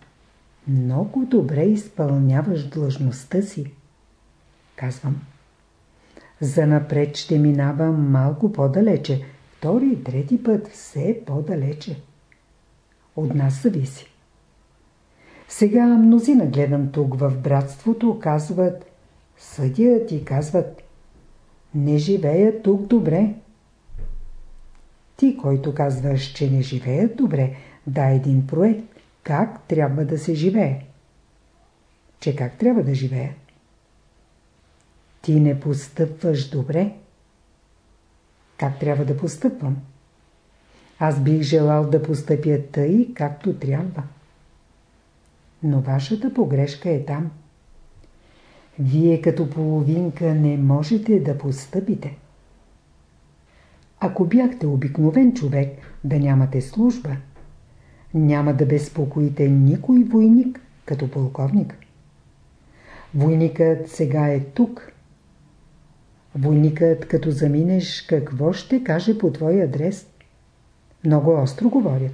Много добре изпълняваш длъжността си. Казвам. За напред ще минавам малко по-далече. Втори трети път все по-далече. От нас зависи. Сега мнозина гледам тук в братството, казват, съдят и казват, не живеят тук добре. Ти, който казваш, че не живеят добре, дай един проект, как трябва да се живее. Че как трябва да живее? Ти не постъпваш добре. Как трябва да постъпвам? Аз бих желал да постъпя тъй, както трябва. Но вашата погрешка е там. Вие като половинка не можете да постъпите. Ако бяхте обикновен човек, да нямате служба, няма да безпокоите никой войник като полковник. Войникът сега е тук. Войникът, като заминеш, какво ще каже по твой адрес? Много остро говорят.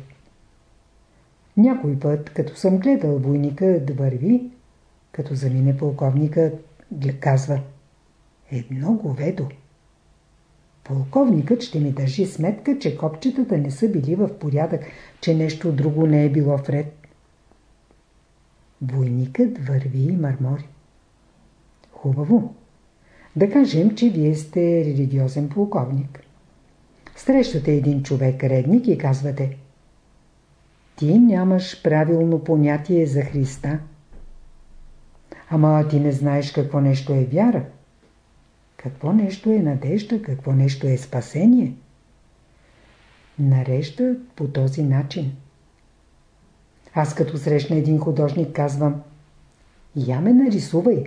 Някой път, като съм гледал войника върви, като замине полковникът, казва Едно говедо. Полковникът ще ми държи сметка, че копчетата не са били в порядък, че нещо друго не е било вред. Войникът върви и мърмори. Хубаво. Да кажем, че вие сте религиозен полковник. Срещате един човек редник и казвате Ти нямаш правилно понятие за Христа. Ама ти не знаеш какво нещо е вяра. Какво нещо е надежда, какво нещо е спасение. Нарежда по този начин. Аз като срещна един художник казвам Я ме нарисувай.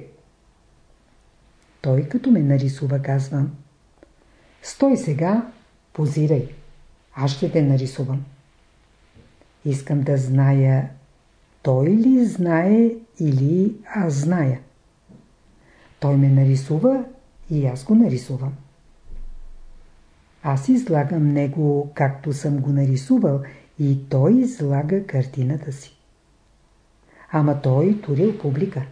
Той като ме нарисува казвам Стой сега, позирай. Аз ще те нарисувам. Искам да зная той ли знае или аз зная. Той ме нарисува и аз го нарисувам. Аз излагам него както съм го нарисувал и той излага картината си. Ама той турил публика.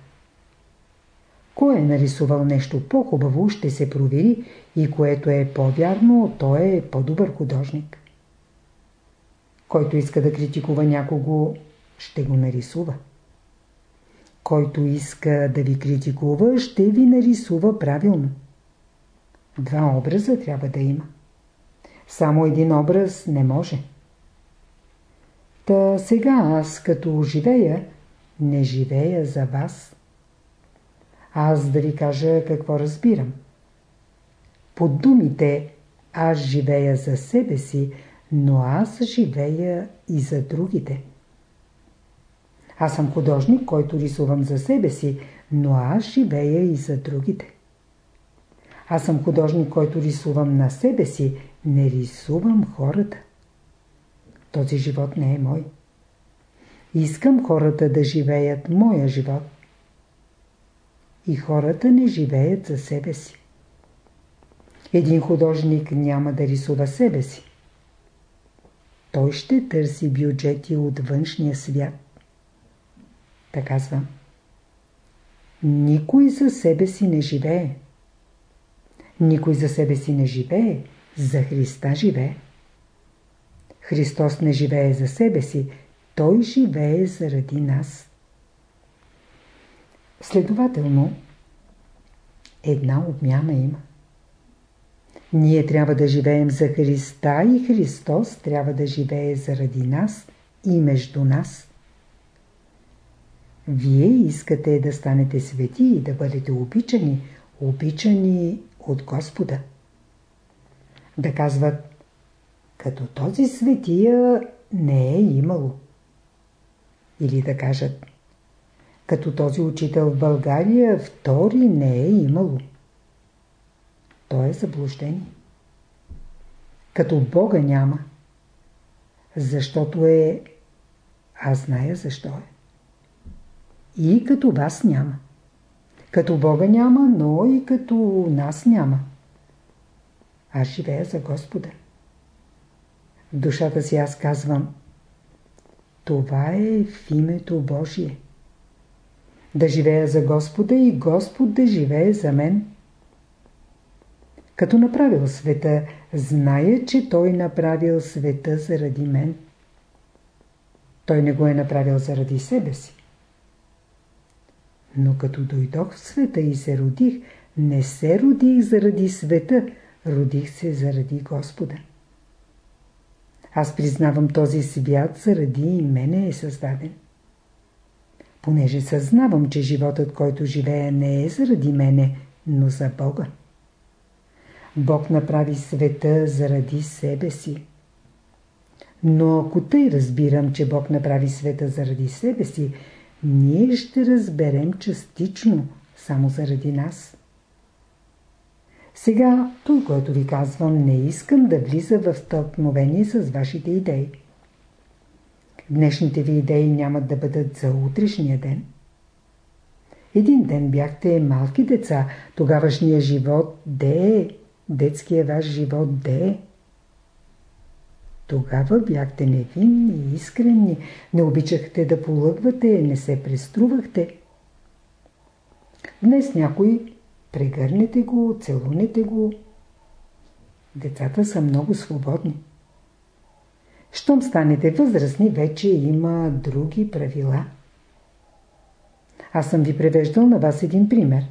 Кой е нарисувал нещо по-хубаво, ще се провери и което е по-вярно, той е по-добър художник. Който иска да критикува някого, ще го нарисува. Който иска да ви критикува, ще ви нарисува правилно. Два образа трябва да има. Само един образ не може. Та сега аз като живея, не живея за вас. Аз да ви кажа какво разбирам. Под думите аз живея за себе си, но аз живея и за другите. Аз съм художник, който рисувам за себе си, но аз живея и за другите. Аз съм художник, който рисувам на себе си, не рисувам хората. Този живот не е мой. Искам хората да живеят моя живот. И хората не живеят за себе си. Един художник няма да рисува себе си. Той ще търси бюджети от външния свят. Така казвам. Никой за себе си не живее. Никой за себе си не живее, за Христа живее. Христос не живее за себе си, Той живее заради нас. Следователно, една обмяна има. Ние трябва да живеем за Христа и Христос трябва да живее заради нас и между нас. Вие искате да станете свети и да бъдете обичани, обичани от Господа. Да казват, като този светия не е имало. Или да кажат, като този учител в България втори не е имало. То е заблуждение. Като Бога няма. Защото е... Аз зная защо е. И като вас няма. Като Бога няма, но и като нас няма. Аз живея за Господа. В душата си аз казвам Това е в името Божие. Да живея за Господа и Господ да живее за мен. Като направил света, зная, че Той направил света заради мен. Той не го е направил заради себе си. Но като дойдох в света и се родих, не се родих заради света, родих се заради Господа. Аз признавам този свят заради и мене е създаден. Понеже съзнавам, че животът, който живея, не е заради мене, но за Бога. Бог направи света заради себе си. Но ако тъй разбирам, че Бог направи света заради себе си, ние ще разберем частично, само заради нас. Сега, той, което ви казвам, не искам да влиза в стълкновение с вашите идеи. Днешните ви идеи нямат да бъдат за утрешния ден. Един ден бяхте малки деца, тогавашния живот де е, детския ваш живот де е. Тогава бяхте невинни и искрени, не обичахте да полъгвате, не се преструвахте. Днес някой прегърнете го, целунете го. Децата са много свободни. Щом станете възрастни, вече има други правила. Аз съм ви превеждал на вас един пример.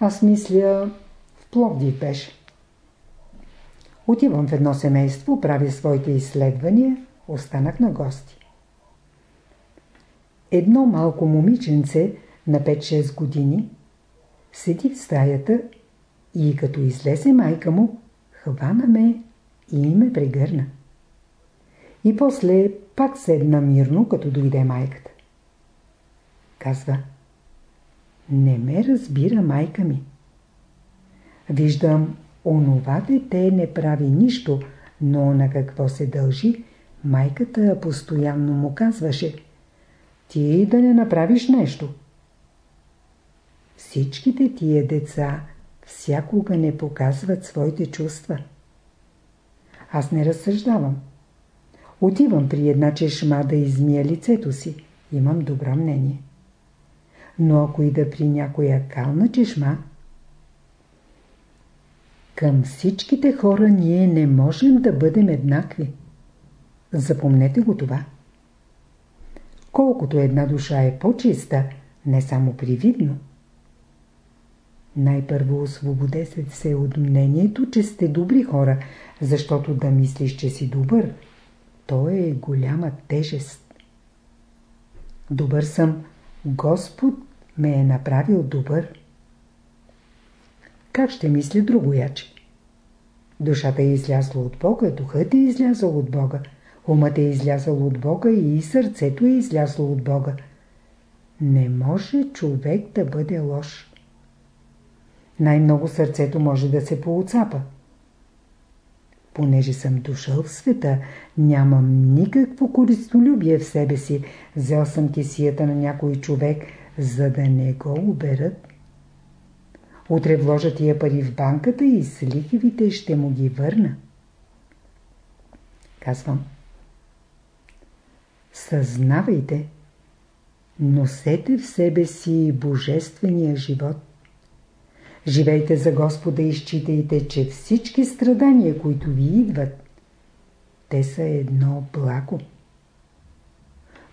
Аз мисля, в Пловдив беше. Отивам в едно семейство, правя своите изследвания, останах на гости. Едно малко момиченце на 5-6 години седи в стаята и като излезе майка му, хвана ме и ме прегърна. И после пак седна мирно, като дойде майката. Казва, не ме разбира майка ми. Виждам, онова дете не прави нищо, но на какво се дължи, майката постоянно му казваше, ти да не направиш нещо. Всичките тия деца всякога не показват своите чувства. Аз не разсъждавам. Отивам при една чешма да измия лицето си. Имам добро мнение. Но ако и да при някоя кална чешма, към всичките хора ние не можем да бъдем еднакви. Запомнете го това. Колкото една душа е по-чиста, не само привидно. Най-първо освободете се от мнението, че сте добри хора, защото да мислиш, че си добър, то е голяма тежест. Добър съм. Господ ме е направил добър. Как ще мисли другояче? Душата е излязла от Бога, духът е излязъл от Бога, умът е излязъл от Бога и сърцето е излязло от Бога. Не може човек да бъде лош. Най-много сърцето може да се поуцапа. Понеже съм дошъл в света, нямам никакво користолюбие в себе си. Взел съм кисията на някой човек, за да не го оберат. Утре вложа тия пари в банката и с лихвите ще му ги върна. Казвам. Съзнавайте, носете в себе си божествения живот. Живейте за Господа и считайте, че всички страдания, които ви идват, те са едно благо.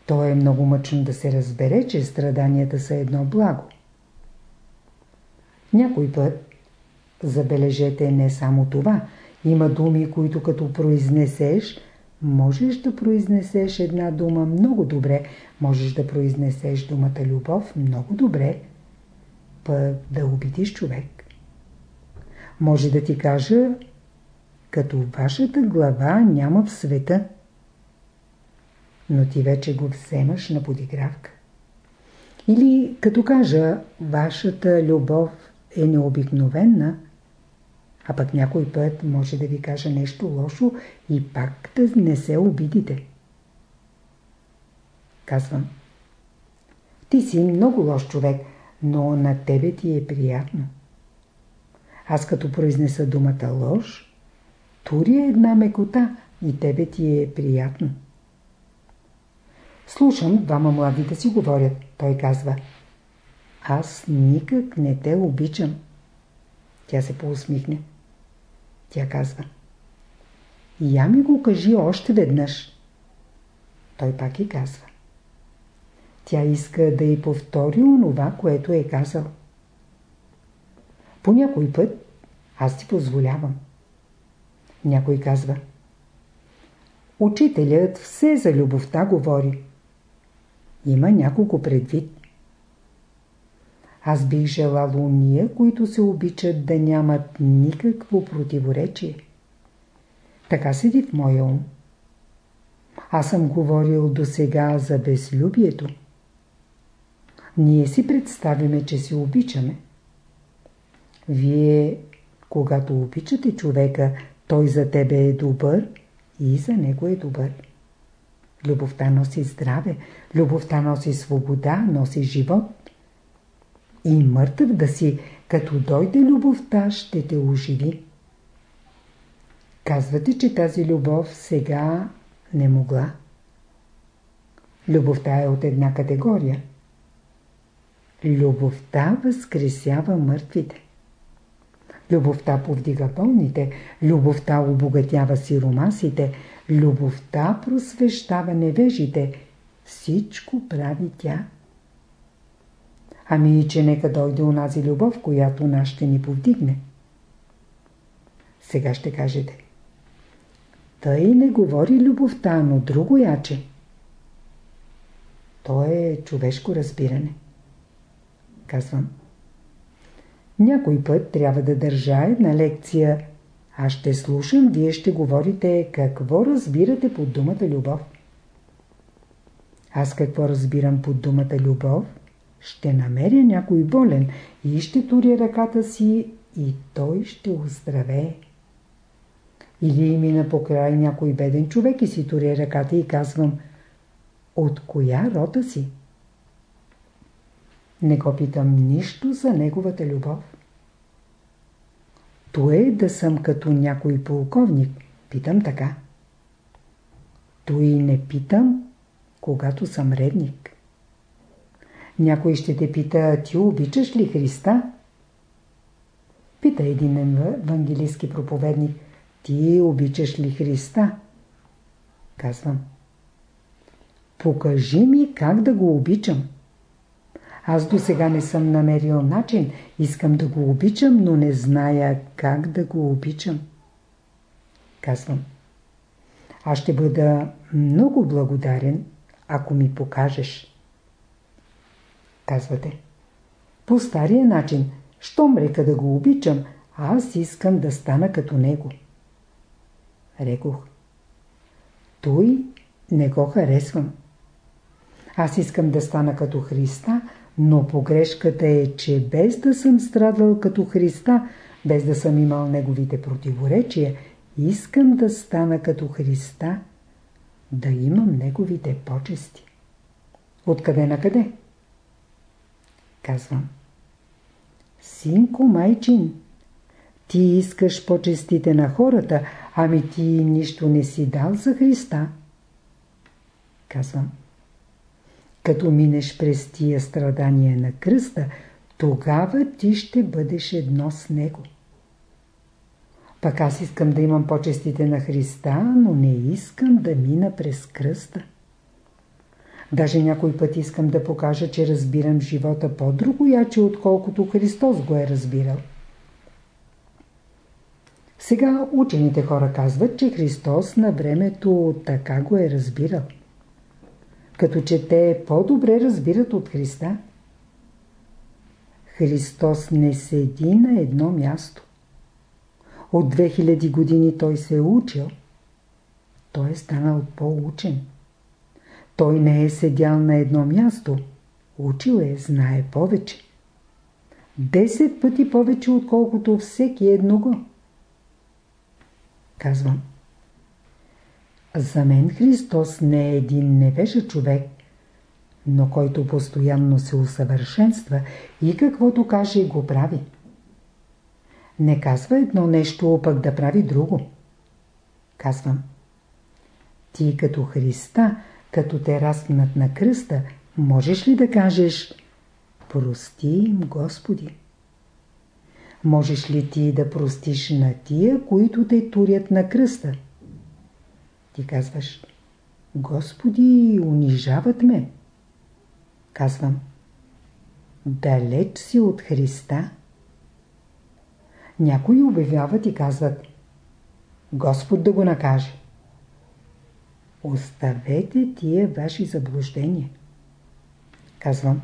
То е много мъчно да се разбере, че страданията са едно благо. Някой път, забележете не само това, има думи, които като произнесеш, можеш да произнесеш една дума много добре, можеш да произнесеш думата любов много добре, пък да обидиш човек. Може да ти кажа, като вашата глава няма в света, но ти вече го вземаш на подигравка. Или като кажа, вашата любов е необикновена, а пък някой път може да ви кажа нещо лошо и пак да не се обидите. Казвам. Ти си много лош човек, но на тебе ти е приятно. Аз като произнеса думата лош, туря една мекота и тебе ти е приятно. Слушам, двама млади си говорят. Той казва, аз никак не те обичам. Тя се поусмихне. Тя казва, я ми го кажи още веднъж. Той пак и казва. Тя иска да й повтори онова, което е казал. По някой път аз ти позволявам. Някой казва. Учителят все за любовта говори. Има няколко предвид. Аз бих желал уния, които се обичат да нямат никакво противоречие. Така седи в моя ум. Аз съм говорил до сега за безлюбието. Ние си представиме, че си обичаме. Вие, когато обичате човека, той за тебе е добър и за него е добър. Любовта носи здраве, любовта носи свобода, носи живот. И мъртъв да си, като дойде любовта, ще те оживи. Казвате, че тази любов сега не могла. Любовта е от една категория. Любовта възкресява мъртвите. Любовта повдига болните, любовта обогатява сиромасите, любовта просвещава невежите. Всичко прави тя. Ами, че нека дойде унази любов, която нас ще ни повдигне. Сега ще кажете. Тъй не говори любовта, но друго яче. То е човешко разбиране. Казвам. Някой път трябва да държа една лекция. Аз ще слушам, вие ще говорите какво разбирате под думата любов. Аз какво разбирам под думата любов? Ще намеря някой болен и ще туря ръката си и той ще оздравее. Или мина покрай някой беден човек и си туря ръката и казвам От коя рота си? Не го питам нищо за неговата любов. То е да съм като някой полковник. Питам така. Той не питам, когато съм редник. Някой ще те пита, ти обичаш ли Христа? Пита един евангелистски проповедник, ти обичаш ли Христа? Казвам. Покажи ми как да го обичам. Аз до сега не съм намерил начин. Искам да го обичам, но не зная как да го обичам. Казвам. Аз ще бъда много благодарен, ако ми покажеш. Казвате. По стария начин, щом река да го обичам, аз искам да стана като него. Рекох. Той не го харесвам. Аз искам да стана като Христа, но погрешката е, че без да съм страдал като Христа, без да съм имал неговите противоречия, искам да стана като Христа, да имам неговите почести. Откъде на къде? Казвам. Синко майчин, ти искаш почестите на хората, ами ти нищо не си дал за Христа. Казвам. Като минеш през тия страдания на кръста, тогава ти ще бъдеш едно с Него. Пък аз искам да имам почестите на Христа, но не искам да мина през кръста. Даже някой път искам да покажа, че разбирам живота по-другояче, отколкото Христос го е разбирал. Сега учените хора казват, че Христос на времето така го е разбирал като че те по-добре разбират от Христа. Христос не седи на едно място. От 2000 години той се е учил. Той е станал по-учен. Той не е седял на едно място. Учил е, знае повече. Десет пъти повече, отколкото всеки едного. Казвам. За мен Христос не е един невежа човек, но който постоянно се усъвършенства и каквото каже го прави. Не казва едно нещо, пък да прави друго. Казвам. Ти като Христа, като те разпнат на кръста, можеш ли да кажеш Прости им, Господи? Можеш ли ти да простиш на тия, които те турят на кръста? Ти казваш Господи, унижават ме. Казвам Далеч си от Христа. Някои обявяват и казват Господ да го накаже. Оставете тия ваши заблуждения. Казвам.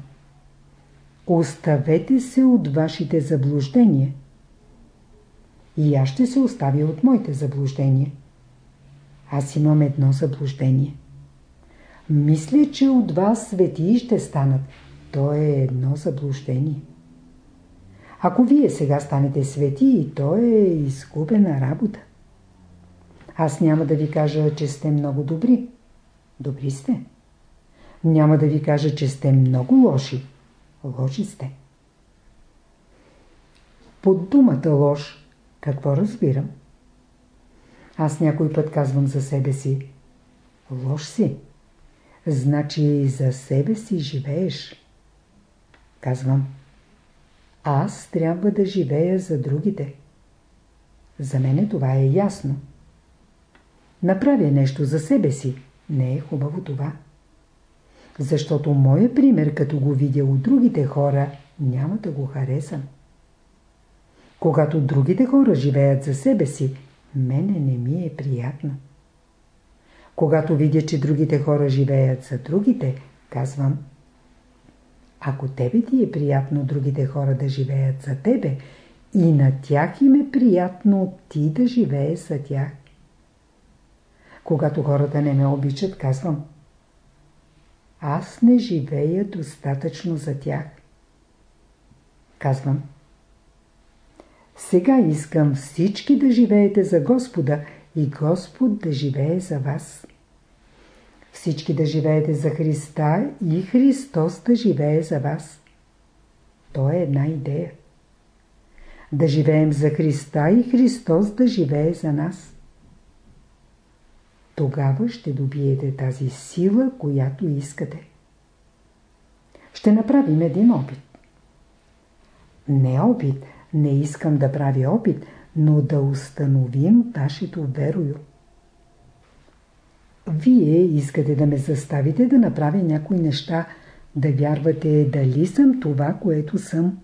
Оставете се от вашите заблуждения. И аз ще се оставя от моите заблуждения. Аз имам едно заблуждение. Мисля, че от вас светии ще станат. То е едно заблуждение. Ако вие сега станете светии, то е изгубена работа. Аз няма да ви кажа, че сте много добри. Добри сте. Няма да ви кажа, че сте много лоши. Лоши сте. Под думата лош, какво разбирам? Аз някой път казвам за себе си. Лош си. Значи за себе си живееш. Казвам. Аз трябва да живея за другите. За мене това е ясно. Направя нещо за себе си. Не е хубаво това. Защото моя пример, като го видя от другите хора, няма да го харесам. Когато другите хора живеят за себе си, мене не ми е приятно. Когато видя, че другите хора живеят за другите, казвам Ако тебе ти е приятно другите хора да живеят за тебе, и на тях им е приятно ти да живееш за тях. Когато хората не ме обичат, казвам Аз не живея достатъчно за тях. Казвам Сега искам всички да живеете за Господа и Господ да живее за вас. Всички да живеете за Христа и Христос да живее за вас. То е една идея. Да живеем за Христа и Христос да живее за нас тогава ще добиете тази сила, която искате. Ще направим един опит. Не опит, не искам да правя опит, но да установим вашето верою. Вие искате да ме заставите да направя някои неща, да вярвате дали съм това, което съм.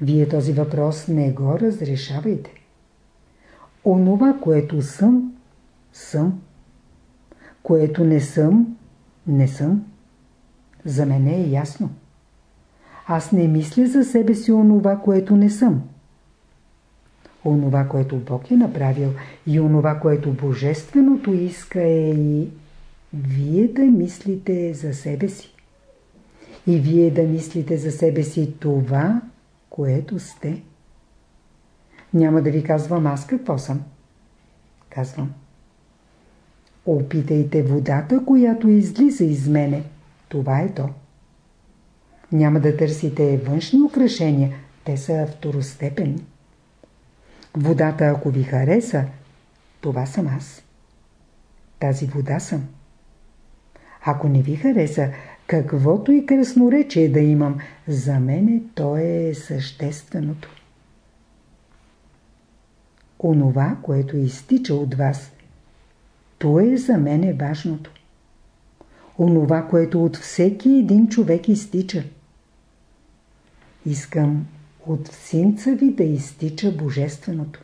Вие този въпрос не го разрешавайте. Онова, което съм, съм. Което не съм, не съм. За мен е ясно. Аз не мисля за себе си онова, което не съм. Онова, което Бог е направил и онова, което Божественото иска е и вие да мислите за себе си. И вие да мислите за себе си това, което сте. Няма да ви казвам аз какво съм. Казвам. Опитайте водата, която излиза из мене. Това е то. Няма да търсите външни украшения, те са второстепенни. Водата, ако ви хареса, това съм аз. Тази вода съм. Ако не ви хареса, каквото и красноречие да имам, за мене то е същественото. Онова, което изтича от вас, то е за мен е важното. Онова, което от всеки един човек изтича. Искам от синца ви да изтича Божественото.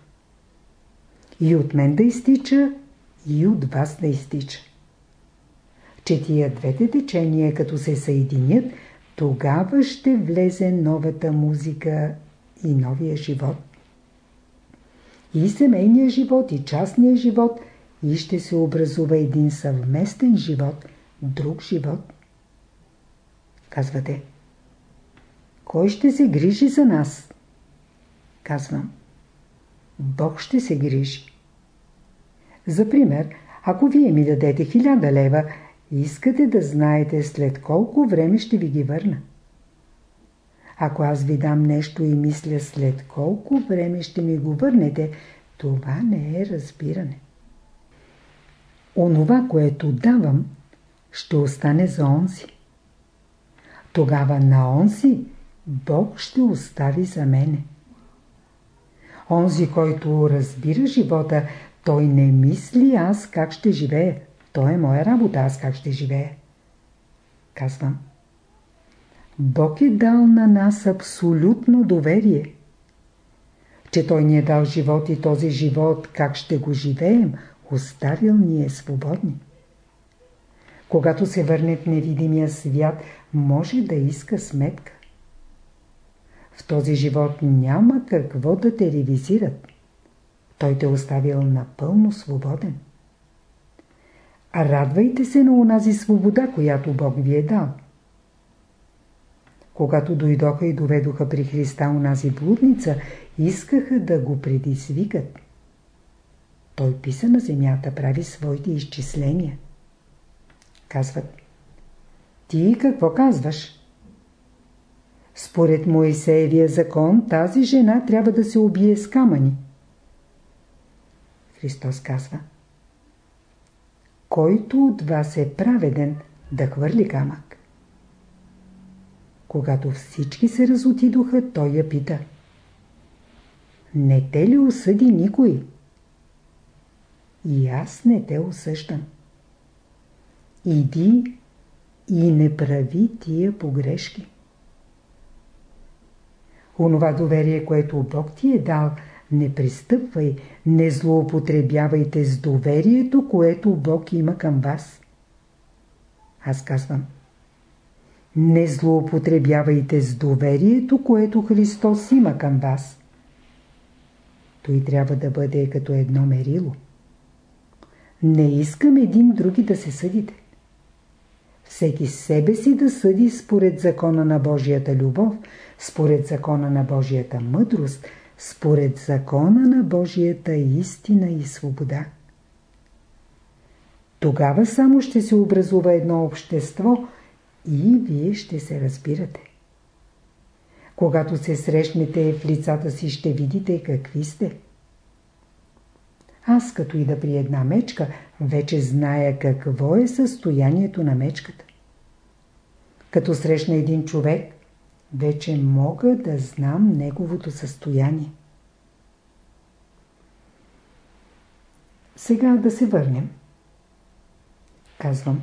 И от мен да изтича, и от вас да изтича. Че тия двете течения, като се съединят, тогава ще влезе новата музика и новия живот. И семейния живот, и частния живот – и ще се образува един съвместен живот, друг живот. Казвате, кой ще се грижи за нас? Казвам, Бог ще се грижи. За пример, ако вие ми дадете 1000 лева, искате да знаете след колко време ще ви ги върна. Ако аз ви дам нещо и мисля след колко време ще ми го върнете, това не е разбиране. Онова, което давам, ще остане за онзи. Тогава на онзи Бог ще остави за мене. Онзи, който разбира живота, той не мисли аз как ще живея. Той е моя работа, аз как ще живея. Казвам. Бог е дал на нас абсолютно доверие. Че Той ни е дал живот и този живот, как ще го живеем, оставил ни е свободни. Когато се върне в невидимия свят, може да иска сметка. В този живот няма какво да те ревизират. Той те оставил напълно свободен. А радвайте се на онази свобода, която Бог ви е дал. Когато дойдоха и доведоха при Христа онази блудница, искаха да го предизвикат. Той писа на земята, прави своите изчисления. Казват, ти какво казваш? Според Моисеевия закон, тази жена трябва да се убие с камъни. Христос казва, който от вас е праведен, да хвърли камък. Когато всички се разотидоха, той я пита. Не те ли осъди никой? И аз не те осъждам. Иди и не прави тия погрешки. Онова доверие, което Бог ти е дал, не пристъпвай, не злоупотребявайте с доверието, което Бог има към вас. Аз казвам, не злоупотребявайте с доверието, което Христос има към вас. Той трябва да бъде като едно мерило. Не искам един други да се съдите. Всеки себе си да съди според закона на Божията любов, според закона на Божията мъдрост, според закона на Божията истина и свобода. Тогава само ще се образува едно общество и вие ще се разбирате. Когато се срещнете в лицата си, ще видите какви сте. Аз като и да при една мечка, вече зная какво е състоянието на мечката. Като срещна един човек, вече мога да знам неговото състояние. Сега да се върнем. Казвам.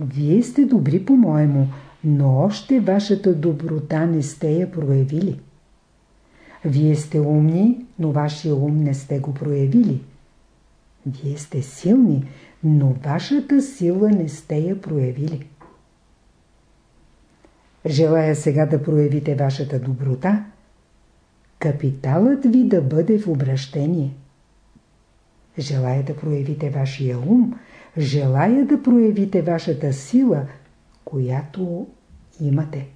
Вие сте добри по-моему, но още вашата доброта не сте я проявили. Вие сте умни, но вашия ум не сте го проявили. Вие сте силни, но вашата сила не сте я проявили. Желая сега да проявите вашата доброта, капиталът ви да бъде в обращение. Желая да проявите вашия ум, желая да проявите вашата сила, която имате.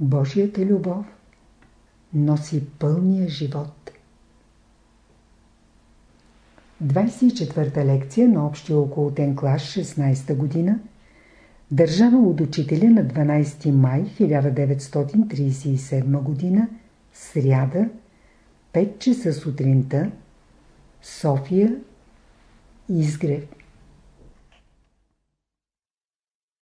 Божията любов носи пълния живот. 24-та лекция на общия околотен клас 16-та година държава от учителя на 12 май 1937 година сряда 5 часа сутринта София Изгрев